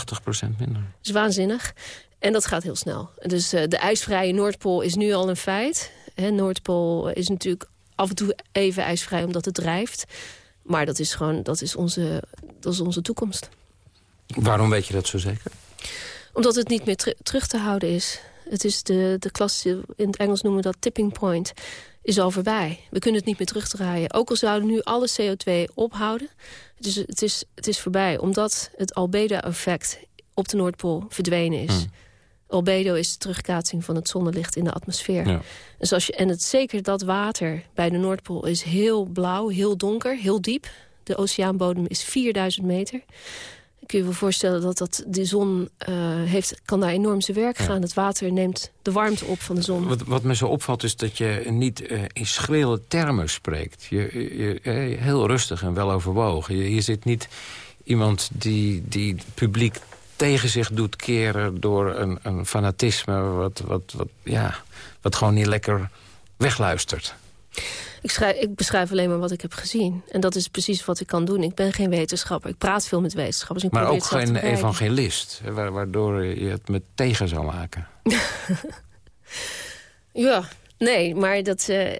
minder. Dat is waanzinnig. En dat gaat heel snel. Dus de ijsvrije Noordpool is nu al een feit. Noordpool is natuurlijk af en toe even ijsvrij omdat het drijft. Maar dat is gewoon dat is onze, dat is onze toekomst. Waarom weet je dat zo zeker? Omdat het niet meer terug te houden is. Het is de, de klasse, in het Engels noemen we dat tipping point, is al voorbij. We kunnen het niet meer terugdraaien. Ook al zouden nu alle CO2 ophouden. Het is, het is, het is voorbij, omdat het albedo-effect op de Noordpool verdwenen is. Hmm. Albedo is de terugkaatsing van het zonnelicht in de atmosfeer. Ja. Dus als je, en het, zeker dat water bij de Noordpool is heel blauw, heel donker, heel diep. De oceaanbodem is 4000 meter. Kun je je voorstellen dat, dat de zon uh, heeft, kan daar enorm zijn werk gaan. Het water neemt de warmte op van de zon. Wat, wat me zo opvalt is dat je niet uh, in schrille termen spreekt. Je, je, eh, heel rustig en wel overwogen. Je, je zit niet iemand die, die publiek tegen zich doet keren door een, een fanatisme... Wat, wat, wat, ja, wat gewoon niet lekker wegluistert. Ik, schrijf, ik beschrijf alleen maar wat ik heb gezien. En dat is precies wat ik kan doen. Ik ben geen wetenschapper. Ik praat veel met wetenschappers. Ik maar ook geen evangelist, waardoor je het me tegen zou maken. ja, nee, maar dat... Uh,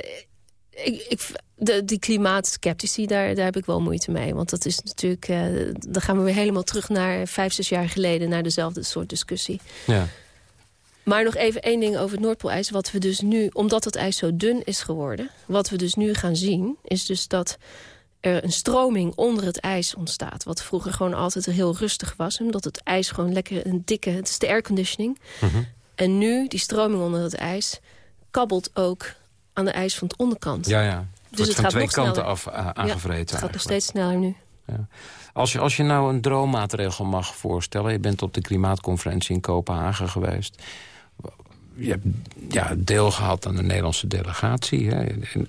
ik, ik, de, die klimaatskeptici, daar, daar heb ik wel moeite mee. Want dat is natuurlijk... Uh, dan gaan we weer helemaal terug naar vijf, zes jaar geleden... naar dezelfde soort discussie. Ja. Maar nog even één ding over het Noordpoolijs. Wat we dus nu, omdat het ijs zo dun is geworden... wat we dus nu gaan zien, is dus dat er een stroming onder het ijs ontstaat. Wat vroeger gewoon altijd heel rustig was. Omdat het ijs gewoon lekker een dikke... Het is de airconditioning. Mm En nu, die stroming onder het ijs... kabbelt ook aan de ijs van de onderkant. Ja, ja. Dus het van gaat twee kanten af aangevreten. Ja, het gaat nog steeds sneller nu. Ja. Als, je, als je nou een droommaatregel mag voorstellen... je bent op de klimaatconferentie in Kopenhagen geweest... je hebt ja, deel gehad aan de Nederlandse delegatie. Hè? En, eh,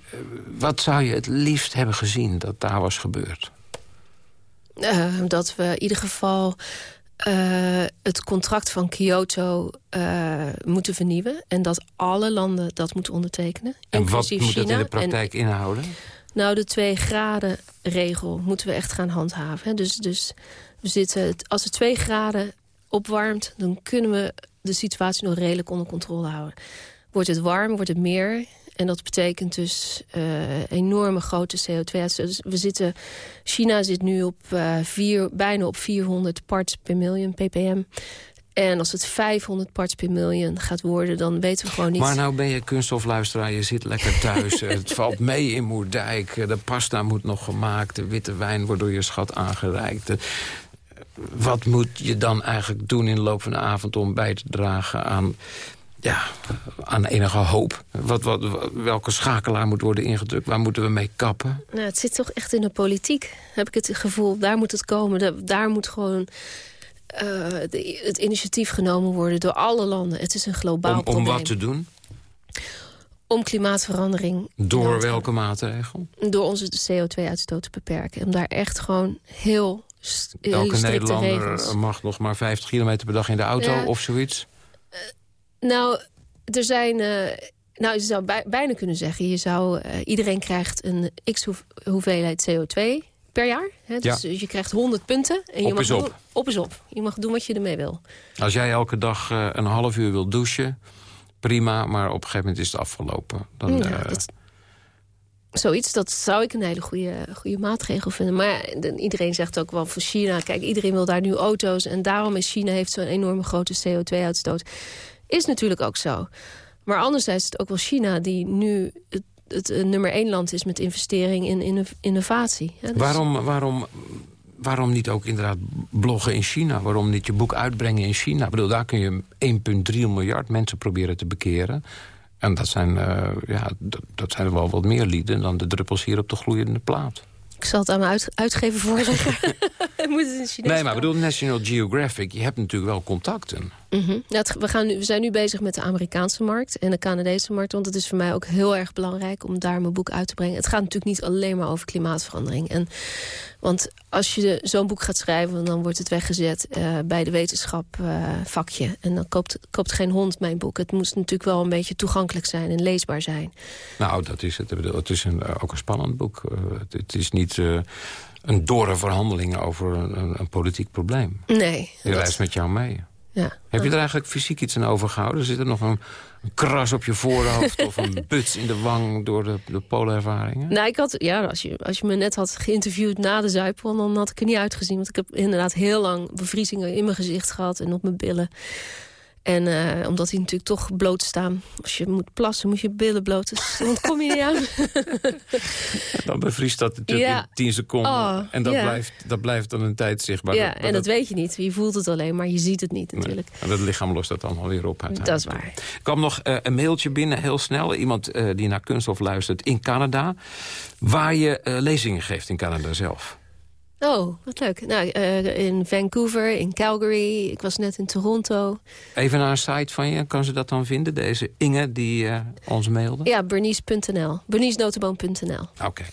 wat zou je het liefst hebben gezien dat daar was gebeurd? Uh, dat we in ieder geval uh, het contract van Kyoto uh, moeten vernieuwen. En dat alle landen dat moeten ondertekenen. En wat moet China. dat in de praktijk en, inhouden? Nou, de twee graden regel moeten we echt gaan handhaven. Dus, dus we zitten, als het twee graden opwarmt... dan kunnen we de situatie nog redelijk onder controle houden. Wordt het warm, wordt het meer... En dat betekent dus uh, enorme grote CO2-uitstoot. Dus we zitten, China zit nu op uh, vier, bijna op 400 parts per miljoen, ppm. En als het 500 parts per miljoen gaat worden, dan weten we gewoon niet... Maar nou ben je kunststofluisteraar, je zit lekker thuis. het valt mee in Moerdijk. De pasta moet nog gemaakt. De witte wijn wordt door je schat aangereikt. Wat moet je dan eigenlijk doen in de loop van de avond... om bij te dragen aan ja, aan enige hoop. Wat, wat, welke schakelaar moet worden ingedrukt? Waar moeten we mee kappen? Nou, het zit toch echt in de politiek, heb ik het gevoel. Daar moet het komen. Daar moet gewoon uh, de, het initiatief genomen worden door alle landen. Het is een globaal om, probleem. Om wat te doen? Om klimaatverandering... Door welke maatregel? Door onze CO2-uitstoot te beperken. Om daar echt gewoon heel, heel Elke Nederlander regels... mag nog maar 50 kilometer per dag in de auto Ja. of zoiets? Nou, er zijn... Uh, nou, je zou bij, bijna kunnen zeggen... Je zou, uh, iedereen krijgt een x hoe, hoeveelheid CO2 per jaar. Hè? Dus Ja. je krijgt 100 punten. En je Op mag is op. Is op. Je mag doen wat je ermee wil. Als jij elke dag uh, een half uur wil douchen, prima. Maar op een gegeven moment is het afgelopen. Dan, Ja, dat, zoiets, dat zou ik een hele goede, goede maatregel vinden. Maar ja, iedereen zegt ook wel voor China... kijk, iedereen wil daar nu auto's... en daarom is China heeft zo'n enorme grote CO2-uitstoot. Is natuurlijk ook zo. Maar anderzijds is het ook wel China die nu het, het, het nummer één land is... met investering in, in innovatie. Ja, dus waarom, waarom, waarom niet ook inderdaad bloggen in China? Waarom niet je boek uitbrengen in China? Ik bedoel, daar kun je 1,3 miljard mensen proberen te bekeren. En dat zijn, uh, ja, dat, dat zijn wel wat meer lieden dan de druppels hier op de gloeiende plaat. Ik zal het aan mijn uit, uitgever voorleggen. Moet het in Chinees nee, maar ik bedoel, National Geographic, je hebt natuurlijk wel contacten. Mm -hmm. het, we, gaan nu, we zijn nu bezig met de Amerikaanse markt en de Canadese markt. Want het is voor mij ook heel erg belangrijk om daar mijn boek uit te brengen. Het gaat natuurlijk niet alleen maar over klimaatverandering. En, want als je zo'n boek gaat schrijven, dan wordt het weggezet uh, bij de wetenschap uh, vakje. En dan koopt, koopt geen hond mijn boek. Het moest natuurlijk wel een beetje toegankelijk zijn en leesbaar zijn. Nou, dat is het. Het is een, ook een spannend boek. Uh, het, het is niet een dorre verhandeling over een, een, politiek probleem. Nee. Je reist met jou mee. Ja. Heb je er eigenlijk fysiek iets aan overgehouden? Zit er nog een, een kras op je voorhoofd of een buts in de wang door de, de polervaringen? Nou, ik had, ja, als je, als je me net had geïnterviewd na de Zuipel... dan had ik er niet uitgezien. Want ik heb inderdaad heel lang bevriezingen in mijn gezicht gehad en op mijn billen. En uh, omdat die natuurlijk toch bloot staan. Als je moet plassen, moet je billen bloot. Dus dan kom je niet aan. dan bevriest dat natuurlijk ja. in 10 seconden. Oh, en dat, ja. blijft, dat blijft dan een tijd zichtbaar. Ja, en dat, dat, weet je niet. Je voelt het alleen, maar je ziet het niet natuurlijk. Nee. En dat lichaam lost dat allemaal weer op. Dat is waar. Er kwam nog uh, een mailtje binnen, heel snel. Iemand uh, die naar Kunsthof luistert in Canada. Waar je lezingen geeft in Canada zelf. Oh, wat leuk. Nou, uh, in Vancouver, in Calgary. Ik was net in Toronto. Even naar een site van je. Kan ze dat dan vinden? Deze Inge die uh, ons mailde? Ja, bernice.nl. bernicenotenboom.nl. Oké. Okay.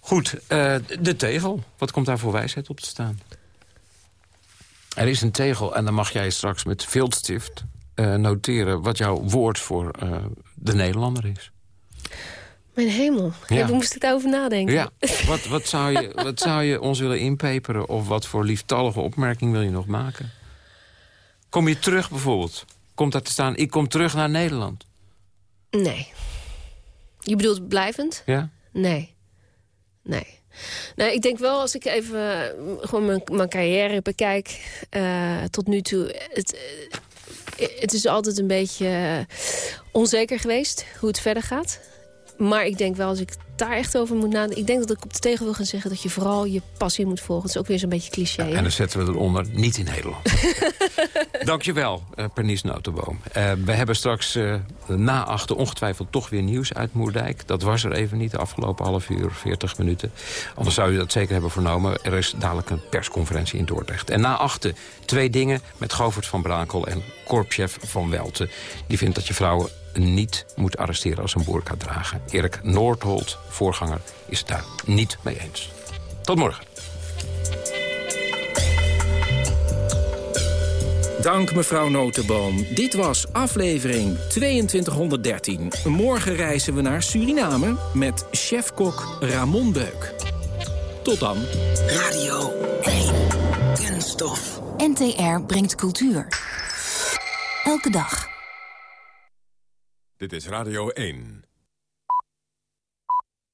Goed, uh, de tegel. Wat komt daar voor wijsheid op te staan? Er is een tegel en dan mag jij straks met viltstift noteren... wat jouw woord voor de Nederlander is. Mijn hemel, ja. daar moest ik daarover nadenken. Ja, wat, wat, zou je, wat zou je ons willen inpeperen... of wat voor lieftallige opmerking wil je nog maken? Kom je terug bijvoorbeeld? Komt daar te staan, ik kom terug naar Nederland? Nee. Je bedoelt blijvend? Ja. Nee. Nee. Nou, ik denk wel als ik even uh, gewoon mijn, mijn, carrière bekijk... Uh, tot nu toe... Het, uh, het is altijd een beetje onzeker geweest hoe het verder gaat. Maar ik denk wel, als ik daar echt over moet nadenken. Ik denk dat ik op de tegen wil gaan zeggen dat je vooral je passie moet volgen. Dat is ook weer zo'n beetje cliché. en dan zetten we eronder, niet in Nederland. Dankjewel, uh, Pernice Notenboom. Uh, we hebben straks uh, na achter ongetwijfeld toch weer nieuws uit Moerdijk. Dat was er even niet de afgelopen half uur, 40 minuten. Anders zou u dat zeker hebben vernomen. Er is dadelijk een persconferentie in Dordrecht. En na achter twee dingen met Govert van Brakel en korpschef van Welten. Die vindt dat je vrouwen niet moet arresteren als een boerka dragen. Erik Noordholt, voorganger, is het daar niet mee eens. Tot morgen. Dank mevrouw Notenboom. Dit was aflevering 2213. Morgen reizen we naar Suriname met chefkok Ramon Beuk. Tot dan. Radio 1. Kunststof. NTR brengt cultuur. Elke dag. Dit is Radio 1.